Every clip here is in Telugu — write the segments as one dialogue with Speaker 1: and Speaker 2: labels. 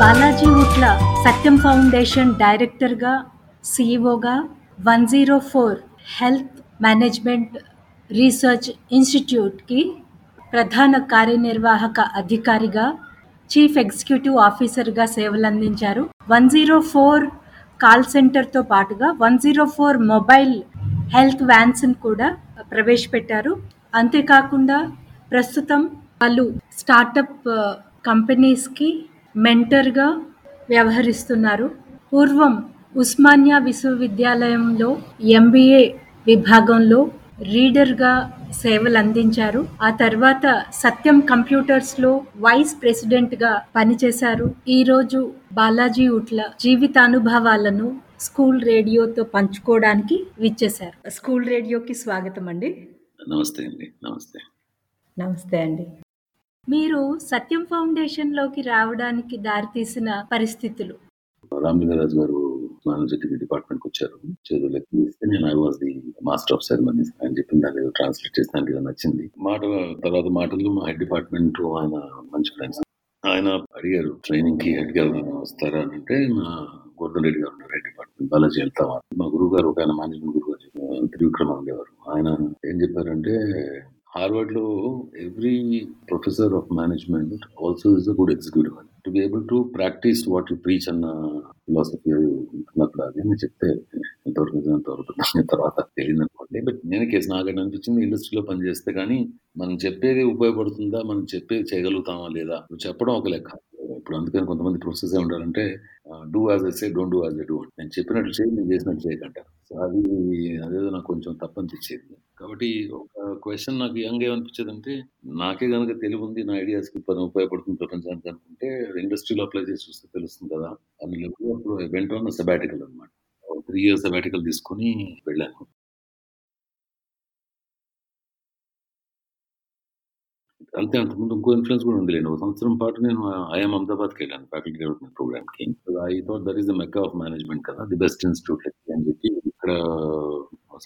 Speaker 1: బాలాజీ ఉట్ల సత్యం ఫౌండేషన్ డైరెక్టర్గా సిఇఓగా one zero four health management research ఇన్స్టిట్యూట్కి ప్రధాన కార్యనిర్వాహక అధికారిగా చీఫ్ ఎగ్జిక్యూటివ్ ఆఫీసర్గా సేవలందించారు. వన్ జీరో ఫోర్ కాల్ సెంటర్తో పాటుగా one zero four mobile health వ్యాన్స్ని కూడా ప్రవేశపెట్టారు. అంతేకాకుండా ప్రస్తుతం వాళ్ళు స్టార్టప్ కంపెనీస్కి మెంటర్గా వ్యవహరిస్తున్నారు. పూర్వం ఉస్మానియా విశ్వవిద్యాలయంలో ఎంబీఏ విభాగంలో రీడర్గా సేవలు అందించారు. ఆ తర్వాత సత్యం కంప్యూటర్స్లో వైస్ ప్రెసిడెంట్గా పనిచేశారు. ఈరోజు బాలాజీ ఉట్ల జీవితానుభవాలను స్కూల్ రేడియోతో పంచుకోవడానికి విచ్చేశారు. స్కూల్ రేడియోకి స్వాగతం అండి.
Speaker 2: నమస్తే అండి. నమస్తే.
Speaker 1: నమస్తే అండి. మీరు సత్యం ఫౌండేషన్లోకి రావడానికి దారితీసిన పరిస్థితులు
Speaker 2: రామలింగరాజు గారు మేనేజర్ డిపార్ట్మెంట్కి వచ్చారు. చదువులకి ఇస్తే నేను I was the master of ceremonies ఆయన చెప్పిన దాన్ని ట్రాన్స్లేట్ చేసిన దానికి నచ్చింది. మాట తర్వాత మాటలు మా హెడ్ డిపార్ట్మెంట్ ఆయన మంచి ఫ్రెండ్స్ ఆయన అడిగారు ట్రైనింగ్కి హెడ్గా వస్తారా? అని అంటే మా గోర్ధన్ రెడ్డి గారు ఉన్నారు హెడ్ డిపార్ట్మెంట్ బాలాజీ వెళ్తావా మా గురువు గారు ఒక ఆయన మేనేజ్మెంట్ గురువు గారు త్రివిక్రమ ఉండేవారు. ఆయన ఏం చెప్పారంటే హార్వర్డ్లో every professor of management also is a good executive అని. To be able to practice what you preach అన్న ఫిలాసఫీ ఉంటున్నప్పుడు అది నేను చెప్తే ఎంతవరకు నిజం ఎంతవరకు తర్వాత తెలియదు అనుకోండి. బట్ నేను కేసు నాకు అనిపించింది ఇండస్ట్రీలో పనిచేస్తే కానీ మనం చెప్పేది ఉపయోగపడుతుందా మనం చెప్పేది చేయగలుగుతామా లేదా? చెప్పడం ఒక లెక్క. ఇప్పుడు అందుకని కొంతమంది ప్రొసెస్ ఉంటారంటే do as I say don't do as I do నేను చెప్పినట్టు చేయి నేను చేసినట్టు చేయకంటారు. సో అది అదేదో నాకు కొంచెం తప్పనిపించేది. కాబట్టి ఒక క్వశ్చన్ నాకు యంగ్ ఏమనిపించేది అంటే నాకే కనుక తెలివి ఉంది నా ఐడియాస్కి పని ఉపయోగపడుతుంది ప్రపంచానికి అనుకుంటే ఇండస్ట్రీలో అప్లై చేసి చూస్తే తెలుస్తుంది కదా. అని లెవెల్ అప్పుడు వెంట ఉన్న సెబాటికల్ అనమాట త్రీ ఇయర్స్ సెబాటికల్ తీసుకొని వెళ్ళాను. అంతే అంతకుముందు ఇంకో ఇన్ఫ్లుయెన్స్ కూడా ఉంది ఒక సంవత్సరం పాటు నేను ఐఎం అహ్మదాబాద్కి వెళ్ళాను ఫ్యాకల్టీ డెవలప్మెంట్ ప్రోగ్రామ్కి I thought that is the mecca of management కదా ది బెస్ట్ ఇన్స్టిట్యూట్ అని చెప్పి ఇక్కడ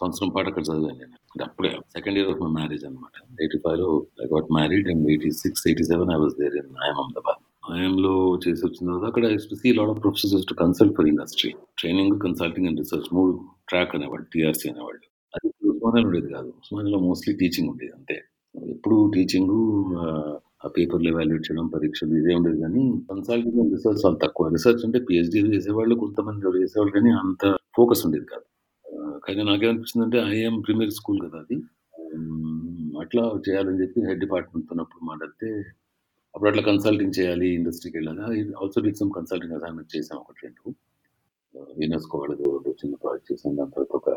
Speaker 2: సంవత్సరం పాటు అక్కడ చదివాను నేను. అప్పుడే second year of my marriage అనమాట ఎయిటీ ఫైవ్లో I got married and eighty six eighty seven I was there in IIM Ahmedabad ఐఎంలో చేసి వచ్చిన తర్వాత అక్కడ see lot of professors to consult for industry training consulting and research మూడు ట్రాక్ అనేవాళ్ళు టీఆర్సీ అనేవాళ్ళు. అది ఉస్మానియాలో ఉండేది కాదు. ఉస్మానియాలో మోస్ట్లీ టీచింగ్ ఉండేది అంతే. ఎప్పుడు టీచింగ్ ఆ పేపర్లు ఎవాల్యుయేట్ చేయడం పరీక్షలు ఇదే ఉండేది కానీ కన్సల్టింగ్ రిసర్చ్ రీసెర్చ్ చాలా తక్కువ. రీసెర్చ్ అంటే పిహెచ్డీ చేసేవాళ్ళు కొంతమంది చేసేవాళ్ళు కానీ అంత ఫోకస్ ఉండేది కాదు. కానీ నాకేమనిపిస్తుంది అంటే ఐఎం ప్రీమియర్ స్కూల్ కదా అది. అట్లా చేయాలని చెప్పి హెడ్ డిపార్ట్మెంట్ ఉన్నప్పుడు మాట్లాడితే అప్పుడు అట్లా కన్సల్టింగ్ చేయాలి ఇండస్ట్రీకి వెళ్ళాలి. Also did some consulting assignment చేసాం ఒకటి రెండు. యునెస్కో వాళ్ళది చిన్న ప్రాజెక్ట్ చేసాం. దాని తర్వాత ఒక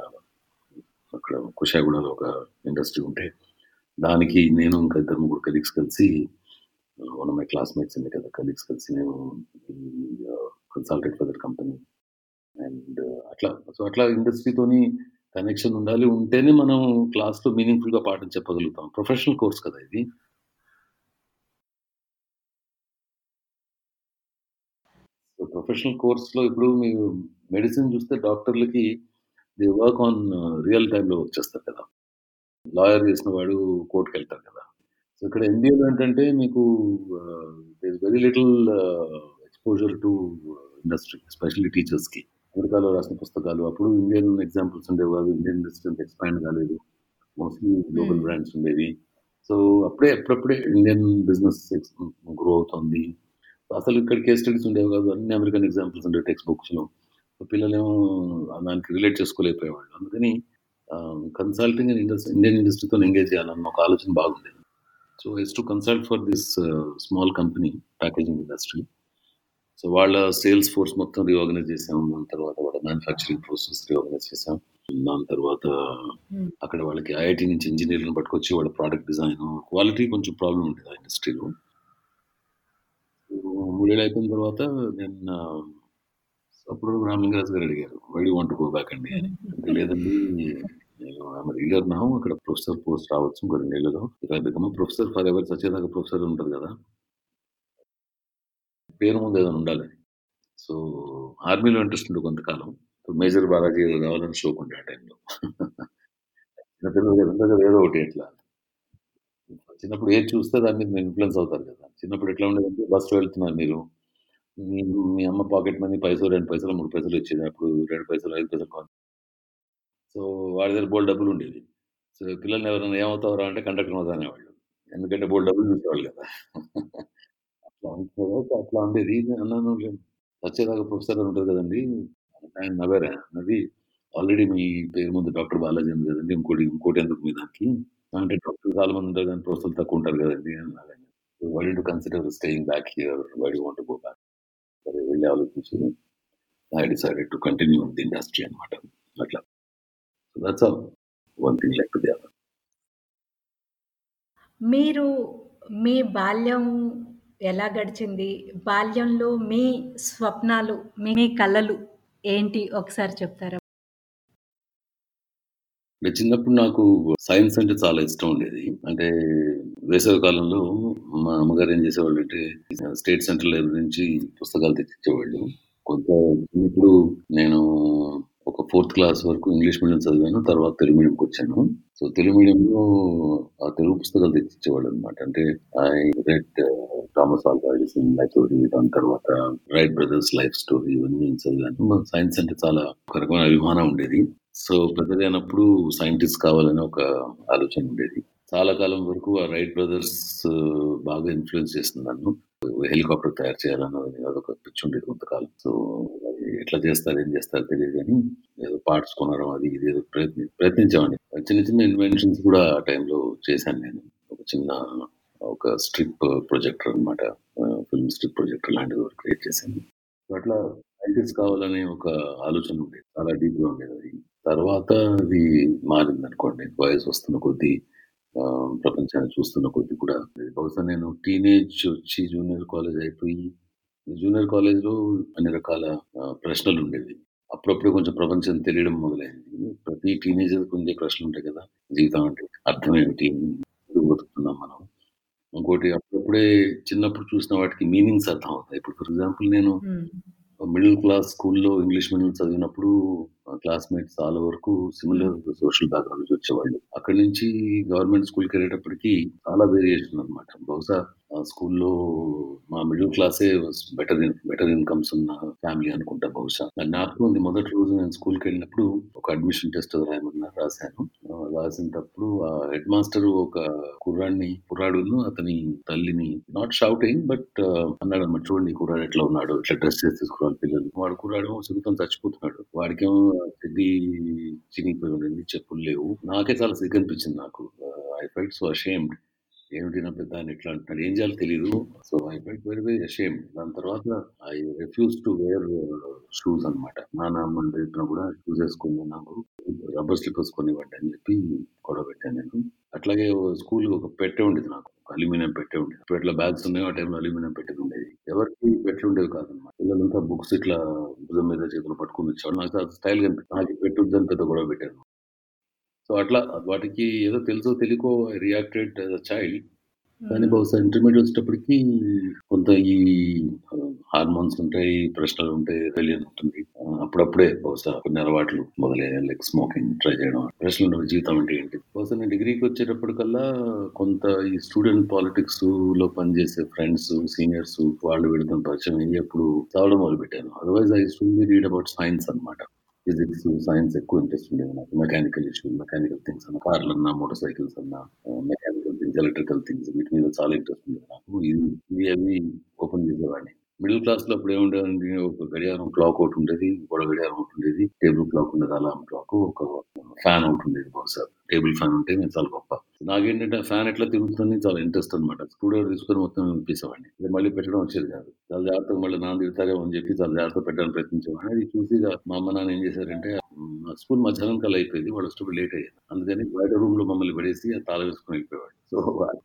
Speaker 2: అక్కడ కుషాగూడలో ఒక ఇండస్ట్రీ ఉంటే దానికి నేను ఇంకా ఇద్దరు ముగ్గురు కలీగ్స్ కలిసి వన్ మై క్లాస్మేట్స్ ఉంది కదా కలీగ్స్ కలిసి నేను consultant for their company and అట్లా సో అట్లా ఇండస్ట్రీతోని కనెక్షన్ ఉండాలి ఉంటేనే మనం క్లాస్లో మీనింగ్ఫుల్గా పాఠం చెప్పగలుగుతాం. ప్రొఫెషనల్ కోర్స్ కదా ఇది. సో ప్రొఫెషనల్ కోర్స్లో ఇప్పుడు మీరు మెడిసిన్ చూస్తే డాక్టర్లకి ది వర్క్ ఆన్ రియల్ టైంలో వర్క్ చేస్తారు కదా. లాయర్ చేసిన వాడు కోర్టుకి వెళ్తారు కదా. సో ఇక్కడ ఎంబీఏలో ఏంటంటే మీకు very little exposure to industry especially టీచర్స్కి అమెరికాలో రాసిన పుస్తకాలు అప్పుడు ఇండియన్ ఎగ్జాంపుల్స్ ఉండేవి కాదు. ఇండియన్ ఇండస్ట్రీ అంత ఎక్స్పాండ్ కాలేదు. మోస్ట్లీ గ్లోబల్ బ్రాండ్స్ ఉండేవి. సో అప్పుడే అప్పుడప్పుడే ఇండియన్ బిజినెస్ గ్రో అవుతుంది. అసలు ఇక్కడ కేస్ స్టడీస్ ఉండేవి కాదు. అన్ని అమెరికన్ ఎగ్జాంపుల్స్ ఉండేవి టెక్స్ట్ బుక్స్లో పిల్లలేమో దానికి రిలేట్ చేసుకోలేకపోయేవాళ్ళు. అందుకని కన్సల్టింగ్ అండ్ ఇండస్ట్రీ ఇండియన్ ఇండస్ట్రీతో ఎంగేజ్ చేయాలన్న ఒక ఆలోచన బాగుంది. So is to consult for this small company packaging industry so వాళ్ళ సేల్స్ ఫోర్స్ మొత్తం రీఆర్గనైజ్ చేసాం. దాని తర్వాత వాళ్ళ మ్యానుఫ్యాక్చరింగ్ ప్రాసెస్ రీఆర్గనైజ్ చేసాం. దాని తర్వాత అక్కడ వాళ్ళకి ఐఐటి నుంచి ఇంజనీర్లను పట్టుకొచ్చి వాళ్ళ ప్రోడక్ట్ డిజైన్ క్వాలిటీ కొంచెం ప్రాబ్లం ఉండేది ఆ ఇండస్ట్రీలో మూడేళ్ళు అయిపోయిన తర్వాత నేను అప్పుడు రామలింగరాజు గారు అడిగారు వైడి వాంట్ గో బ్యాక్ అండి అని లేదండి నేను ఆమె రీడర్ నా అక్కడ ప్రొఫెసర్ పోస్ట్ రావచ్చు ఇంకో రెండేళ్ళలో ఇక బికమ్ ప్రొఫెసర్ ఫర్ ఎవర్ సచేదాకా ప్రొఫెసర్ ఉంటుంది కదా పేరు ముందు ఏదైనా ఉండాలి. సో ఆర్మీలో ఇంట్రెస్ట్ ఉండే కొంతకాలం మేజర్ బాలాజీ రావాలని కావాలని షోక్ ఉండే ఆ టైంలో. చిన్నపిల్లలు కదా కదా ఏదో ఒకటి ఎట్లా చిన్నప్పుడు ఏది చూస్తే దాని మీద మీరు ఇన్ఫ్లుయెన్స్ అవుతారు కదా. చిన్నప్పుడు ఎట్లా ఉండేదంటే బస్సులో వెళ్తున్నారు మీరు మీ మీ అమ్మ పాకెట్ మనీ పైసలు రెండు పైసలు మూడు పైసలు వచ్చేది అప్పుడు రెండు పైసలు ఐదు పైసలు కాదు సో వాడి దగ్గర బోల్డ్ డబ్బులు ఉండేది సో పిల్లల్ని ఎవరైనా ఏమవుతారా అంటే కండక్టర్ అవుతా అనేవాళ్ళు. ఎందుకంటే బోల్డ్ డబ్బులు చూసేవాళ్ళు కదా. అట్లా ఉంటుంది అట్లా ఉండేది. ఇది అన్నాను వచ్చేదాకా ప్రొఫెసర్ ఉంటుంది కదండి. ఆయన నవ్వారా. అది ఆల్రెడీ మీ పేరు ముందు డాక్టర్ బాలాజీ ఉంది కదండి. ఇంకోటి ఇంకోటి ఎందుకు మీ దానికి? అంటే డాక్టర్ చాలా మంది ఉంటారు కానీ ప్రొఫెసర్ తక్కువ ఉంటారు కదండి. అన్నారు why to consider staying back here why do want go back సరే వెళ్ళి ఆలోచించి I decided to continue the industry అనమాట అట్లా. So that's all one thing like to the other
Speaker 1: మీరు మీ బాల్యం ఎలా గడిచింది? బాల్యంలో మీ స్వప్నాలు మీ కళలు ఏంటి? ఒకసారి చెప్తారా?
Speaker 2: అంటే చిన్నప్పుడు నాకు సైన్స్ అంటే చాలా ఇష్టం ఉండేది. అంటే వేసవి కాలంలో మా అమ్మగారు ఏం చేసేవాళ్ళు అంటే స్టేట్ సెంట్రల్ లైబ్రరీ నుంచి పుస్తకాలు తెచ్చిచ్చేవాళ్ళు. కొంత ఇప్పుడు నేను ఒక ఫోర్త్ క్లాస్ వరకు ఇంగ్లీష్ మీడియం చదివాను తర్వాత తెలుగు మీడియంకి వచ్చాను. సో తెలుగు మీడియంలో ఆ తెలుగు పుస్తకాలు తెచ్చిచ్చేవాళ్ళు అనమాట అంటే I read Thomas Alva Edison life story దాని తర్వాత రైట్ బ్రదర్స్ లైఫ్ స్టోరీ ఇవన్నీ చదివాను. సైన్స్ అంటే చాలా ఒక రకమైన అభిమానం ఉండేది. సో పెద్దగా అయినప్పుడు సైంటిస్ట్ కావాలని ఒక ఆలోచన ఉండేది. చాలా కాలం వరకు ఆ రైట్ బ్రదర్స్ uh, బాగా ఇన్ఫ్లుయెన్స్ చేసింది నన్ను. హెలికాప్టర్ తయారు చేయాలన్నది అదొక పిచ్చి ఉండేది కొంతకాలం. సో ఎట్లా చేస్తారు ఏం చేస్తారు తెలియదు కానీ ఏదో పార్ట్స్ కొనడం అది ఇది ఏదో ప్రయత్ని ప్రయత్నించామండి. చిన్న చిన్న ఇన్వెన్షన్స్ కూడా ఆ టైంలో చేశాను నేను. ఒక చిన్న ఒక స్ట్రిప్ ప్రొజెక్టర్ అనమాట ఫిల్మ్ స్ట్రిప్ ప్రొజెక్టర్ లాంటిది ఒకటి క్రియేట్ చేశాను. అట్లా సైంటిస్ట్ కావాలనే ఒక ఆలోచన ఉండేది. చాలా డీప్గా ఉండేది అది. తర్వాత అది మారింది అనుకోండి. వయసు వస్తున్న కొద్దీ ఆ, ప్రపంచాన్ని చూస్తున్న కొద్ది కూడా. బహుశా నేను టీనేజ్ వచ్చి జూనియర్ కాలేజ్ అయిపోయి జూనియర్ కాలేజ్లో అన్ని రకాల ప్రశ్నలు ఉండేవి అప్పుడప్పుడు కొంచెం ప్రపంచం తెలియడం మొదలైంది. ప్రతి టీనేజర్ ఉండే ప్రశ్నలు ఉంటాయి కదా జీవితం అంటే అర్థం ఏమిటి బతుకుతున్నాం మనం? ఇంకోటి అప్పుడప్పుడే చిన్నప్పుడు చూసిన వాటికి మీనింగ్స్ అర్థం అవుతాయి ఇప్పుడు ఫర్ ఎగ్జాంపుల్ నేను మిడిల్ క్లాస్ స్కూల్లో ఇంగ్లీష్ మీడియం చదివినప్పుడు క్లాస్మేట్స్ చాలా వరకు సిమిలర్ సోషల్ బ్యాక్గ్రౌండ్ నుంచి వచ్చేవాళ్ళు. అక్కడి నుంచి గవర్నమెంట్ స్కూల్కి వెళ్ళేటప్పటికి చాలా వేరియేషన్ అనమాట బహుశా స్కూల్లో మా మిడిల్ క్లాసే బెటర్ బెటర్ ఇన్కమ్స్ ఉన్న ఫ్యామిలీ అనుకుంటా బహుశా. నాకు ఉంది. మొదటి రోజు నేను స్కూల్కి వెళ్ళినప్పుడు ఒక అడ్మిషన్ టెస్ట్ రాయమన్నారు రాశాను. రాసినప్పుడు ఆ హెడ్ మాస్టర్ ఒక కుర్రాడిని కుర్రాడును అతని తల్లిని నాట్ షౌటింగ్ బట్ అన్నాడు అన్నమాట చూడండి కుర్రాడు ఎట్లా ఉన్నాడు ఇట్లా డ్రెస్ చేసి తీసుకోవాలి పిల్లలు వాడు కుర్రాడు సిగ్గుతో చచ్చిపోతున్నాడు. వాడికేమో చెడ్డి చినిగిపోయి ఉండింది చెప్పులు లేవు. నాకే చాలా సిగ్గు అనిపించింది నాకు. ఐ ఫైట్ సో అషేమ్డ్ ఏమిటి నా పెద్ద అని ఎట్లా అంటున్నాడు ఏం చేయాలో తెలియదు so I felt very very ashamed దాని తర్వాత I refuse to wear shoes అన్నమాట. నాన్న అమ్మని చెప్పినా కూడా షూస్ వేసుకుని నాకు రబ్బర్ స్లిప్పర్స్ కొనివ్వండి అని చెప్పి గొడవ పెట్టాను నేను. అట్లాగే స్కూల్ ఒక పెట్టే ఉండేది నాకు. అల్యూమినియం పెట్టే ఉండేది. ఇప్పుడు బ్యాగ్స్ ఉన్నాయి. ఆ టైంలో అల్యూమినియం పెట్టె ఉండేది. ఎవరికి పెట్టె ఉండేవి కాదనమాట పిల్లలంతా బుక్స్ ఇట్లా భుజం మీద చేతులు పట్టుకుని వచ్చేవాడు నాకు స్టైల్ కనిపి నాకు పెట్టుద్దని పెద్ద గొడవ పెట్టాను. సో అట్లా వాటికి ఏదో తెలుసో తెలియకో రియాక్టెడ్ చైల్డ్ కానీ బహుశా ఇంటర్మీడియట్ వచ్చేటప్పటికి కొంత ఈ హార్మోన్స్ ఉంటాయి ప్రశ్నలు ఉంటాయి రిలీయన్ ఉంటుంది. అప్పుడప్పుడే బహుశా కొన్ని అలవాట్లు మొదలయ్యాయి లైక్ స్మోకింగ్ ట్రై చేయడం ప్రశ్నలు ఉండవు, జీవితం అంటే ఏంటి? బహుశా నేను డిగ్రీకి వచ్చేటప్పటికల్లా కొంత ఈ స్టూడెంట్ పాలిటిక్స్లో పనిచేసే ఫ్రెండ్స్ సీనియర్స్ వాళ్ళు వీళ్ళతో పరిచయం అయ్యి అప్పుడు చదవడం మొదలు పెట్టాను otherwise I still read about science అన్నమాట. ఫిజిక్స్ సైన్స్ ఎక్కువ ఇంట్రెస్ట్ ఉండేది నాకు. మెకానికల్ ఇష్యూ మెకానికల్ థింగ్స్ అన్న కార్లు అన్నా మోటార్ సైకిల్స్ అన్నా మెకానికల్ థింగ్స్ ఎలక్ట్రికల్ థింగ్స్ వీటి మీద చాలా ఇంట్రెస్ట్ ఉండేది నాకు. ఇవి ఇవి అవి ఓపెన్ చేసేవాడిని. మిడిల్ క్లాస్లో అప్పుడు ఏముండేదండి ఒక గడియారం క్లాక్ ఒకటి ఉండేది గొడవ గడియారం ఒకటి ఉండేది. టేబుల్ క్లాక్ ఉండేది అలారం క్లాక్ ఒక ఫ్యాన్ ఒకటి ఉండేది బహుశా. టేబుల్ ఫ్యాన్ ఉంటే నేను చాలా గొప్ప. నాకేంటంటే ఫ్యాన్ ఎట్లా తిరుగుతుంది చాలా ఇంట్రెస్ట్ అనమాట స్క్రూ తీసుకొని మొత్తం వినిపించేవాడిని ఇది మళ్ళీ పెట్టడం వచ్చేది కాదు చాలా జాగ్రత్తగా మళ్ళీ నాన్న తిడతారేమో అని చెప్పి చాలా జాగ్రత్త పెట్టడానికి ప్రయత్నించేవాడిని అది చూసి మా అమ్మ నాన్న ఏం చేశారంటే స్కూల్ మధ్యాహ్నం కల్లా అయిపోయింది వాడు వచ్చేటప్పుడు లేట్ అయ్యేది. అందుకని బయట రూమ్లో మమ్మల్ని పడేసి తాళ వేసుకుని వేసుకొని వెళ్ళిపోయేవాడు. సో,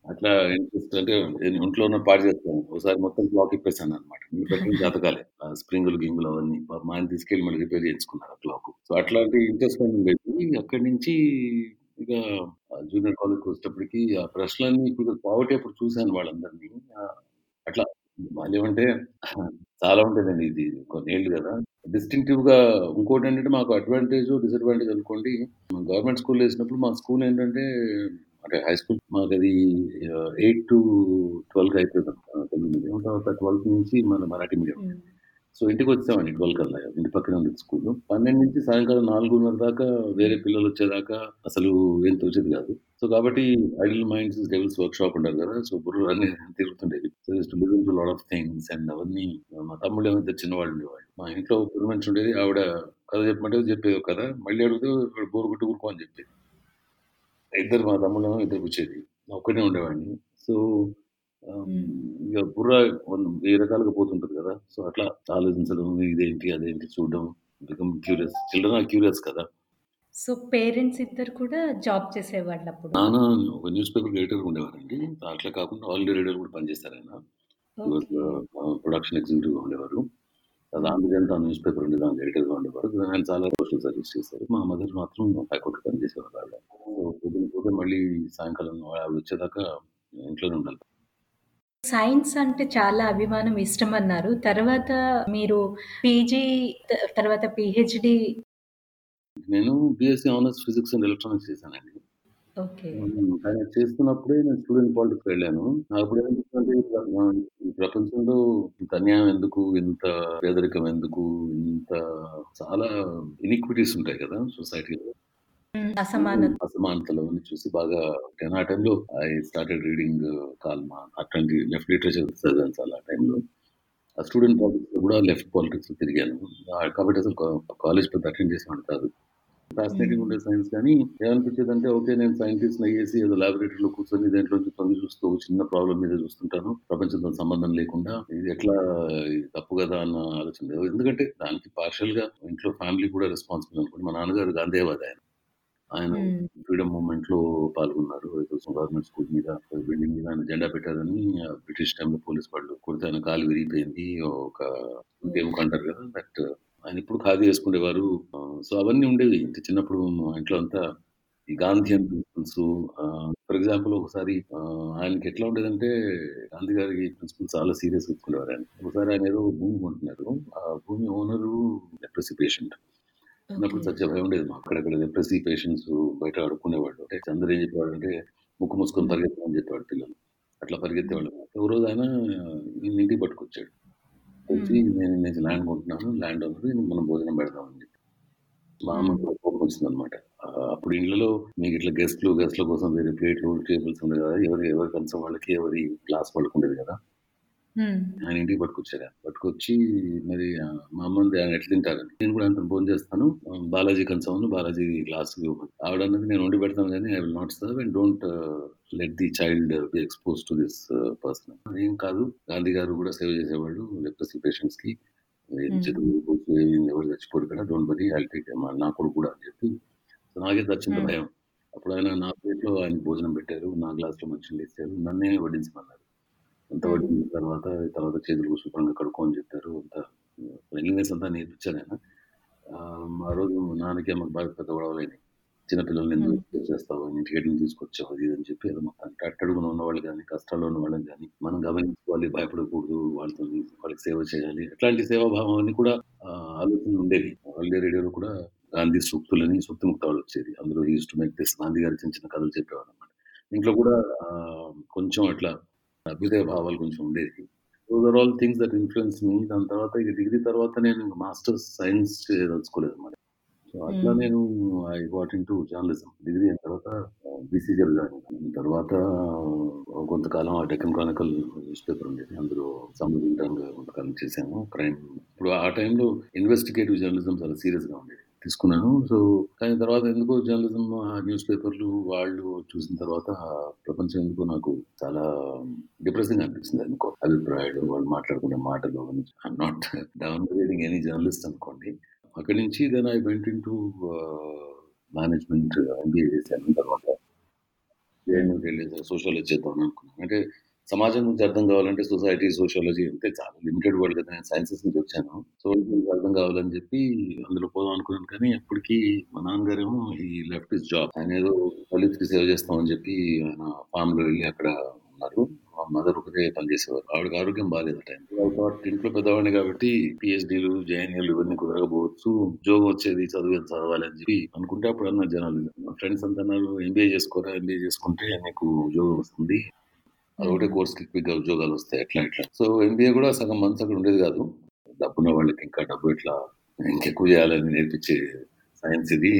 Speaker 2: అట్లా ఇంట్రెస్ట్ అంటే నేను ఇంట్లో ఉన్న పాడు చేస్తాను. ఒకసారి మొత్తం క్లాక్ ఇప్పేసాను అనమాట పెట్టడం చేత స్ప్రింగులు, గింగులు అవన్నీ. మా ఆయన తీసుకెళ్ళి మళ్ళీ రిపేర్ చేయించుకున్నారు ఆ క్లాక్. సో, అట్లాంటి ఇంట్రెస్ట్ అని ఉండేది. అక్కడి నుంచి ఇక జూనియర్ కాలేజ్‌కి వచ్చేటప్పటికి ఆ ప్రశ్నలన్నీ ఇప్పుడు పావర్టీ అప్పుడు చూసాను వాళ్ళందరినీ. అట్లా బాల్యం అంటే చాలా ఉంటుందండి ఇది కొన్నేళ్ళు కదా! డిస్టింక్యూగా ఇంకోటి ఏంటంటే మాకు అడ్వాంటేజ్, డిసడ్వాంటేజ్ అనుకోండి. గవర్నమెంట్ స్కూల్ వేసినప్పుడు మా స్కూల్ ఏంటంటే అంటే హై స్కూల్ మాకు అది ఎయిట్ టు ట్వెల్వ్ అయిపోయింది తెలుగు మీడియం. తర్వాత 12 నుంచి మన మరాఠీ మీడియం.
Speaker 1: హ్మ్.
Speaker 2: సో, ఇంటికొచ్చేసామండి 12 కల్లా. ఇంటి పక్కనే ఉంది స్కూల్ పన్నెండు నుంచి సాయంకాలం 4:30 దాకా వేరే పిల్లలు వచ్చేదాకా అసలు ఏం తోచేది కాదు. సో, కాబట్టి idle minds devil's workshop అంటారు కదా! సో, బుర్రలు అన్ని తిరుగుతుండేవి. So, to to lot of things and అవన్నీ మా తమ్ముళ్ళేమో ఇద్దరు చిన్నవాళ్ళు ఉండేవాళ్ళు. మా ఇంట్లో పెద్ద మనిషి ఉండేది. ఆవిడ కథ చెప్పమంటే చెప్పేది కదా కథ. మళ్ళీ అడిగితే బోరు బోర్ కొట్టి ఊరుకో అని చెప్పేది. ఇద్దరు మా తమ్ముళ్ళేమో కూర్చేది ఒక్కడే ఉండేవాడిని. సో, ఆహ్,
Speaker 1: హ్మ్.
Speaker 2: ఇక బుర్ర వెయ్యి రకాలుగా పోతుంటది కదా! సో, అట్లా ఆలోచించడం ఇదేంటి, అదేంటి చూడడం. Become curious. Children are curious కదా!
Speaker 1: సో, పేరెంట్స్ ఇద్దరు కూడా జాబ్ చేసేవాళ్ళప్పుడు.
Speaker 2: నాన్న ఒక న్యూస్ పేపర్ ఎడిటర్‌గా ఉండేవారండి. అట్లా కాకుండా ఆల్ ఇండియా రేడియోలో కూడా పనిచేశారాయన. He was
Speaker 1: okay.
Speaker 2: ఆహ్, ప్రొడక్షన్ ఎగ్జిక్యూటివ్‌గా ఉండేవారు. ఆంధ్రజనత న్యూస్ పేపర్ ఉండే దాంట్లో ఎడిటర్‌గా ఉండేవారు. ఆయన చాలా సోషల్ సర్వీస్ చేశారు. మా మదర్ మాత్రం హైకోర్ట్‌లో పనిచేసేవారు ఆవిడ. సో, పొద్దున పోతే మళ్ళీ సాయంకాలం ఆవిడొచ్చేదాకా ఇంట్లోనే ఉండాలి.
Speaker 1: సైన్స్ అంటే చాలా అభిమానం, ఇష్టమన్నారు. తర్వాత మీరు పీజీ తర్వాత పీహెచ్‌డీ
Speaker 2: నేను BSc honours physics and electronics చేశానండి. చేస్తున్నప్పుడే నేను స్టూడెంట్ పాలిటిక్స్‌లో వెళ్ళాను. ఆహ్, ఈ ప్రపంచంలో ఇంత అన్యాయం ఎందుకు? ఇంత పేదరికం ఎందుకు? ఇంత చాలా ఇనిక్విటీస్ ఉంటాయి కదా! సొసైటీలో. అసమానతలు అవన్నీ చూసి బాగా నేను ఆ టైంలో I started reading Karl Marx అట్లాంటి లెఫ్ట్ లిటరేచర్ చదివాను చాలా ఆ టైంలో. ఆ స్టూడెంట్ పాలిటిక్స్‌లో కూడా లెఫ్ట్ పాలిటిక్స్‌లో తిరిగాను. కాబట్టి అసలు కాలేజ్ పెద్ద అటెండ్ చేసేవాడిని కాదు. ఫ్యాసినేటింగ్. ఉండే సైన్స్ కానీ ఏమనిపించేదంటే ఓకే నేను సైంటిస్ట్‌ని అయ్యేసి ఏదో లాబొరేటరీలో కూర్చొని దేంట్లోంచి తొంగి చూస్తూ ఒక చిన్న ప్రాబ్లమ్ మీద చూస్తుంటాను. ప్రపంచంతో సంబంధం లేకుండా ఇది ఎట్లా తప్పు కదా అన్న ఆలోచన లేదు. ఎందుకంటే దానికి పార్షియల్‌గా ఇంట్లో ఫ్యామిలీ కూడా రెస్పాన్సిబుల్ అనుకోండి. మా నాన్నగారు గాంధేయవాది ఆయన. ఆయన. ఫ్రీడమ్ మూవ్‌మెంట్‌లో పాల్గొన్నారు. ఏదో గవర్నమెంట్ స్కూల్ మీద బిల్డింగ్ మీద ఆయన జెండా పెట్టారని ఆహ్, బ్రిటిష్ టైమ్‌లో పోలీస్ వాళ్ళు కొడితే ఆయన కాలు విరిగిపోయింది. ఒక ఇంకేమో అంటారు కదా! దట్ ఆయన ఎప్పుడు ఖాదీ వేసుకునేవారు. ఆహ్, సో, అవన్నీ ఉండేవి. ఇంక చిన్నప్పుడు మా ఇంట్లో అంతా ఈ Gandhian principles ah, for example ఒకసారి ఆహ్, ఆయనకి ఎట్లా ఉండేదంటే గాంధీ గారి ప్రిన్సిపల్స్ చాలా సీరియస్‌గా తీసుకునేవారు ఆయన. ఒకసారి ఆయన ఏదో భూమి కొంటున్నారు. ఆ భూమి ఓనరు లెప్రసీ పేషెంట్.
Speaker 1: ఓకే.
Speaker 2: చచ్చే భయం ఉండేది మాకు. అక్కడక్కడ లెప్రసీ పేషెంట్స్ బయట ఆడుకునేవాళ్ళు. అంటే అందరూ ఏం చెప్పేవాడంటే ముక్కు మూసుకొని. పరిగెత్తమని చెప్పేవాడు పిల్లలు. అట్లా. పరిగెత్తేవాళ్ళు. ఒక రోజు ఆయన ఇంటికి పట్టుకొచ్చాడు. వచ్చి. నేను నేను ల్యాండ్ కొంటున్నాను. ల్యాండ్ ఓనర్ మనం భోజనం పెడదాం అని చెప్పి. మా కూడా కోపం వచ్చిందనమాట. ఆహ్, అప్పుడు ఇళ్ళలో మీకు ఇట్లా గెస్ట్‌లు, గెస్ట్‌ల కోసం వేరే ప్లేట్లు, టేబుల్స్ ఉండేవి కదా! ఎవరి ఎవరి కంచం వాళ్ళకి, ఎవరి గ్లాస్ వాళ్ళకి ఉండేది కదా!
Speaker 1: హ్మ్.
Speaker 2: ఆయన ఇంటికి పట్టుకొచ్చారు ఆయన. పట్టుకొచ్చి మరి ఆహ్, మా అమ్మంది ఆయన ఎట్లా తింటారని. నేను కూడా ఆయనతోని భోంచేస్తాను. ఆహ్, బాలాజీ కంచంను, బాలాజీ గ్లాస్ ఇవ్వమని. ఆవిడన్నది నేను వండి పెడతాను గానీ I will not serve and don't let the child be exposed to this person. అదేం కాదు. గాంధీ గారు కూడా సేవ చేసేవాళ్ళు లెప్రసీ పేషెంట్స్‌కి. ఏం
Speaker 1: హ్మ్.
Speaker 2: చెడు ఎవరు చచ్చిపోరు కదా! Don't worry I will take care నా కొడుకు కూడా అని చెప్పి సో, నాకే చచ్చింత
Speaker 1: హ్మ్.
Speaker 2: భయం. అప్పుడు ఆయన నా ప్లేట్‌లో ఆయనకి భోజనం పెట్టారు. నా గ్లాస్‌లో మంచినీళ్ళు ఇచ్చారు. నన్నే వడ్డించమన్నారు. అంతా
Speaker 1: హ్మ్.
Speaker 2: వడ్డించిన తర్వాత, తర్వాత చేతులు శుభ్రంగా కడుక్కోమని చెప్పారు. అంతా క్లీన్‌లీనెస్ అంతా నేర్పించారు ఆయన. ఆహ్, ఆ రోజు మా నాన్నకి మాకు బాగా పెద్ద గొడవలయినాయి. చిన్న పిల్లల్ని ఎందుకు
Speaker 1: హ్మ్.
Speaker 2: చేస్తావు? ఇంటికి ఎందుకు తీసుకొచ్చావు? అది ఇది అని చెప్పి ఏదో మొత్తానికి అట్టడుగున ఉన్నవాళ్ళు గాని, కష్టాల్లో ఉన్న వాళ్ళని గాని, మనం గమనించుకోవాలి, భయపడకూడదు. వాళ్ళతోని వాళ్ళకి సేవ చేయాలి. అట్లాంటి సేవాభావం అన్ని కూడా ఆహ్, ఆలోచనలు ఉండేవి. ఆల్ ఇండియా రేడియోలో కూడా గాంధీ సూక్తులని, సూక్తి ముక్తావళి వచ్చేది. అందులో used to make this Gandhi గారు చిన్న చిన్న కథలు చెప్పేవారనమాట. ఇంట్లో కూడా ఆహ్, కొంచెం అట్లా అభ్యుదయ భావాలు కొంచెం ఉండేవి. Those are all things that influence me. దాని తర్వాత ఇక డిగ్రీ తర్వాత నేను మాస్టర్స్ సైన్స్ చేయదలుచుకోలేదన్నమాట. సో, అట్లా
Speaker 1: హ్మ్.
Speaker 2: నేను I got into journalism. Degree అయిన తర్వాత బీసీజీలో జాయిన్ అయ్యాను. తర్వాత కొంతకాలం ఆ డెక్కన్ క్రానికల్ న్యూస్ పేపర్ ఉండేది. అందులో ఇంటర్న్‌గా కొంతకాలం చేశాను. క్రైమ్ ఇప్పుడు ఆ టైంలో ఇన్వెస్టిగేటివ్ జర్నలిజం చాలా సీరియస్‌గా ఉండేది. తీసుకున్నాను. సో, కానీ తర్వాత ఎందుకో జర్నలిజం ఆ న్యూస్ పేపర్‌లు వాళ్ళు చూసిన తర్వాత ప్రపంచం ఎందుకో నాకు చాలా డిప్రెసింగ్ అనిపించింది అనుకో అభిప్రాయాలు, వాళ్ళు మాట్లాడుకునే మాటలు I'm not downgrading any journalist అనుకోండి. అక్కడి నుంచి then I went in to management MBA చేశాను. తర్వాత సోషాలజీ చేద్దాం అనుకున్నాను. అంటే సమాజం గురించి అర్థం కావాలంటే సొసైటీ, సోషియాలజీ అంటే చాలా లిమిటెడ్ వరల్డ్ కదా! నేను సైన్సెస్ నుంచి వచ్చాను. సో, అర్థం కావాలని చెప్పి అందులో పోదాం అనుకున్నాను. కానీ అప్పటికి మా నాన్నగారేమో ఈ లెఫ్ట్ ఇస్ జాబ్. ఆయనేదో దళితులకి సేవ చేస్తామని చెప్పి ఆయన ఫామ్లో వెళ్ళి అక్కడ ఉన్నారు. మా మదర్ ఒకటే పని చేసేవారు. ఆవిడకి ఆరోగ్యం బాలేదు టైం ఇంట్లో పెద్దవాడిని కాబట్టి పిహెచ్డీలు జేఎన్ఏలు ఇవన్నీ కుదరకపోవచ్చు ఉద్యోగం వచ్చేది చదువు ఎంత చదవాలి అని చెప్పి అనుకుంటే అప్పుడు అన్న జనాలు. మా ఫ్రెండ్స్ అంతా అన్నారు ఎంబీఏ చేసుకోరా ఎంబీఏ చేసుకుంటే నీకు ఉద్యోగం వస్తుంది. అది
Speaker 1: ఒకటే
Speaker 2: కోర్స్‌కి క్విక్‌గా ఉద్యోగాలు వస్తాయి అట్లా ఇట్లా. సో, ఎంబీఏ కూడా సగం మంత్స్ అక్కడ ఉండేది కాదు. డబ్బున్న వాళ్ళకి ఇంకా డబ్బు ఇట్లా ఇంకెక్కువ చేయాలని నేర్పించే సైన్స్ ఇది.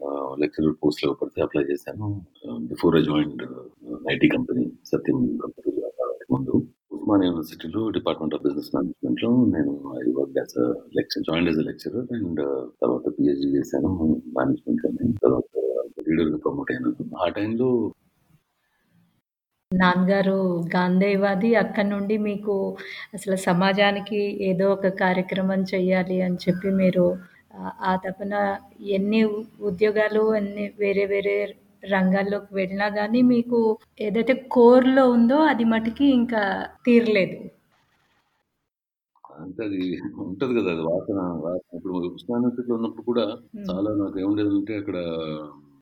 Speaker 2: ఆహ్, లెక్చరర్ పోస్ట్‌లో పడితే అప్లై చేశాను. Before I joined IT company Satyam company ముందు ఉస్మాన్ యూనివర్సిటీలో డిపార్ట్మెంట్ ఆఫ్ బిజినెస్ మేనేజ్మెంట్‌లో నేను I work as lecture join as lecturer and తర్వాత పిహెచ్డి చేశాను మేనేజ్మెంట్ తర్వాత లీడర్‌గా ప్రమోట్ అయినాను. ఆ టైంలో
Speaker 1: నాన్నగారు గాంధేయవాది. అక్కడి నుండి మీకు అసలు సమాజానికి ఏదో ఒక కార్యక్రమం చేయాలి అని చెప్పి మీరు ఆహ్, ఆ తపన ఎన్ని ఉద్యోగాలు అన్ని వేరే వేరే రంగాల్లోకి వెళ్ళినా గానీ మీకు ఏదైతే కోర్‌లో ఉందో అది మటికి ఇంకా తీరలేదు.
Speaker 2: అంటే అది ఉంటది కదా! అది వాసన వాసన ఇప్పుడు ఉస్మానియా యూనివర్సిటీలో ఉన్నప్పుడు కూడా
Speaker 1: హ్మ్.
Speaker 2: చాలా నాకు ఏముండేదంటే అక్కడ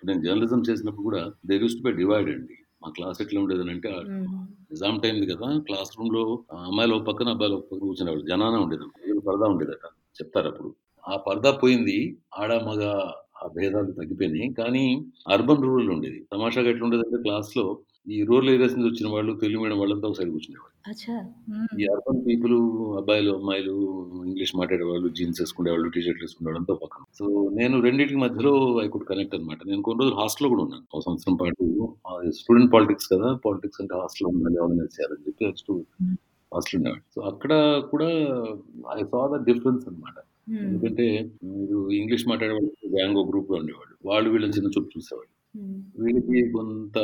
Speaker 2: నేను జర్నలిజం చేసినప్పుడు కూడా there used to be divide అండి. మా క్లాస్ ఎట్లా ఉండేదనంటే
Speaker 1: హ్మ్.
Speaker 2: నిజాం టైంది కదా! క్లాస్ రూమ్‌లో అమ్మాయిలు ఒక పక్కన, అబ్బాయిలు ఒక పక్కన కూర్చునేవాళ్ళు. జనాన ఉండేది. ఎదురు పరదా ఉండేదట. చెప్తారప్పుడు. ఆ పరదా పోయింది. ఆడ, మగ ఆ భేదాలు తగ్గిపోయినాయి. కానీ అర్బన్, రూరల్ ఉండేది. తమాషాగా ఎట్లుండేదంటే క్లాస్‌లో ఈ రూరల్ ఏరియాస్ నుంచి వచ్చిన వాళ్ళు, తెలుగు మీడియం వాళ్ళంతా ఒక సైడ్ కూర్చునేవాళ్ళు. ఈ. అర్బన్ పీపుల్ అబ్బాయిలు, అమ్మాయిలు ఇంగ్లీష్ మాట్లాడేవాళ్ళు, జీన్స్ ఏసుకునేవాళ్ళు, టీ షర్ట్‌లు ఏసుకునేవాళ్ళు అంతా పక్కన. సో, నేను రెండిటికి మధ్యలో ఐ కుడ్ కనెక్ట్ అన్నమాట. నేను కొన్ని రోజులు హాస్టల్‌లో కూడా ఉన్నాను. ఒక సంవత్సరం పాటు స్టూడెంట్ పాలిటిక్స్ కదా! పాలిటిక్స్ అంటే హాస్టల్‌లో ఉండాలి, ఆర్గనైజ్ చేయాలని చెప్పి. హాస్టల్‌లో ఉండేవాడిని. సో, అక్కడ కూడా ఐ సా ద డిఫరెన్స్ అన్నమాట.
Speaker 1: హ్మ్.
Speaker 2: ఎందుకంటే మీరు ఇంగ్లీష్ మాట్లాడేవాళ్ళు గ్యాంగ్ ఒక గ్రూప్‌గా ఉండేవాళ్ళు. వాళ్ళు వీళ్ళని చిన్న చూపు చూసేవాళ్ళు. వీళ్ళకి కొంత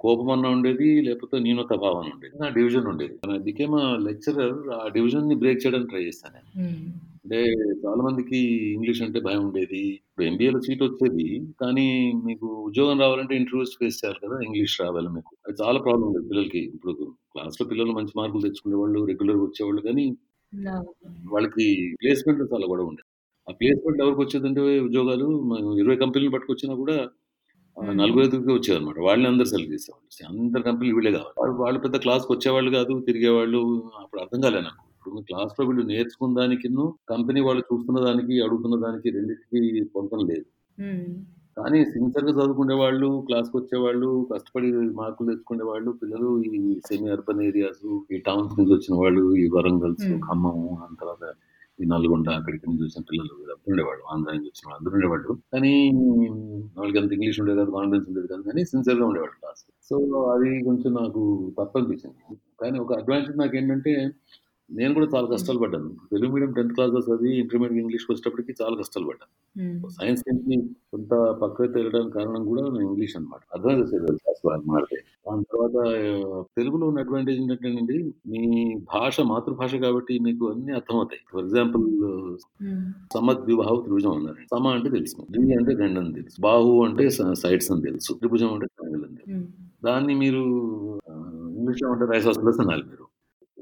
Speaker 2: కోపమన్నా ఉండేది. లేకపోతే న్యూనతా భావన ఉండేది. ఆ డివిజన్ ఉండేది. బికేమ్ ఎ లెక్చరర్ ఆ డివిజన్‌ని బ్రేక్ చేయడానికి ట్రై నేను.
Speaker 1: హ్మ్.
Speaker 2: అంటే చాలా మందికి ఇంగ్లీష్ అంటే భయం ఉండేది. ఇప్పుడు ఎంబీఏలో సీట్ వచ్చేది. కానీ మీకు ఉద్యోగం రావాలంటే ఇంటర్వ్యూస్ ఫేస్ చేయాలి కదా! ఇంగ్లీష్ రావాలి మీకు. అది చాలా ప్రాబ్లమ్ ఉండేది పిల్లలకి. ఇప్పుడు క్లాస్‌లో పిల్లలు మంచి మార్కులు తెచ్చుకునేవాళ్ళు, రెగ్యులర్‌గా వచ్చేవాళ్ళు కానీ. వాళ్ళకి ప్లేస్‌మెంట్‌లో చాలా గొడవ ఉండేది. ఆ ప్లేస్‌మెంట్ ఎవరికి వచ్చేదంటే ఉద్యోగాలు 20 కంపెనీలు పట్టుకొచ్చినా కూడా. నలుగురు, ఐదుగురికే వచ్చేదన్నమాట. వాళ్ళని అందరూ సెలెక్ట్ చేసేవాళ్ళు. అందరి కంపెనీలు వీళ్ళే కావాలి. వాళ్ళు వాళ్ళు పెద్ద క్లాస్‌కి వచ్చేవాళ్ళు కాదు, తిరిగేవాళ్ళు. అప్పుడు అర్థం కాలే నాకు. ఇప్పుడు క్లాస్‌లో వీళ్ళు నేర్చుకున్న దానికిను, కంపెనీ వాళ్ళు చూస్తున్న దానికి, అడుగుతున్న దానికి రెండిటికి పొంతన లేదు. కానీ సిన్సియర్‌గా చదువుకునేవాళ్ళు, క్లాస్‌కొచ్చేవాళ్ళు, కష్టపడి మార్కులు తెచ్చుకునేవాళ్ళు, పిల్లలు ఈ సెమీ అర్బన్ ఏరియాస్, ఈ టౌన్స్ నుంచి వచ్చిన వాళ్ళు, ఈ వరంగల్స్. ఖమ్మం, ఆ తర్వాత ఈ నల్గొండ అక్కడికి చూసిన పిల్లలు వీళ్ళందరూ ఉండేవాళ్ళు. ఆంధ్ర నుంచి వచ్చిన వాళ్ళు అందరూ ఉండేవాళ్ళు. కానీ వాళ్ళకి అంత ఇంగ్లీష్ ఉండేది కాదు, కాన్ఫిడెన్స్ ఉండేది కాదు కానీ సిన్సియర్‌గా ఉండేవాళ్ళు క్లాస్ సో, అది కొంచెం నాకు తప్పనిపించింది. కానీ ఒక అడ్వాంటేజ్ నాకేంటంటే నేను కూడా చాలా. కష్టాలు పడ్డాను. తెలుగు మీడియం 10థ్ క్లాస్‌లో చదివి ఇంటర్మీడియేట్ ఇంగ్లీష్‌కి వచ్చేటప్పటికి చాలా కష్టాలు పడ్డాను. సైన్స్ నుంచి కొంత పక్కకు తేలడానికి కారణం కూడా నా ఇంగ్లీష్ అన్నమాట. అర్థం చేసేది మాట్లాడితే. దాని తర్వాత తెలుగులో ఉన్న అడ్వాంటేజ్ ఏంటంటేనండి, మీ భాష మాతృభాష కాబట్టి మీకు అన్నీ అర్థమవుతాయి. ఫర్ ఎగ్జాంపుల్
Speaker 1: హ్మ్.
Speaker 2: సమద్విబాహు త్రిభుజం అన్నారు. సమ అంటే తెలుసు. ద్వి అంటే అని తెలుసు. బాహు అంటే సైడ్స్ అని తెలుసు. త్రిభుజం అంటే అని తెలుసు. దాన్ని మీరు ఇంగ్లీష్‌లో ఏమంటారు ఐసోసెలస్ అనాలి మీరు.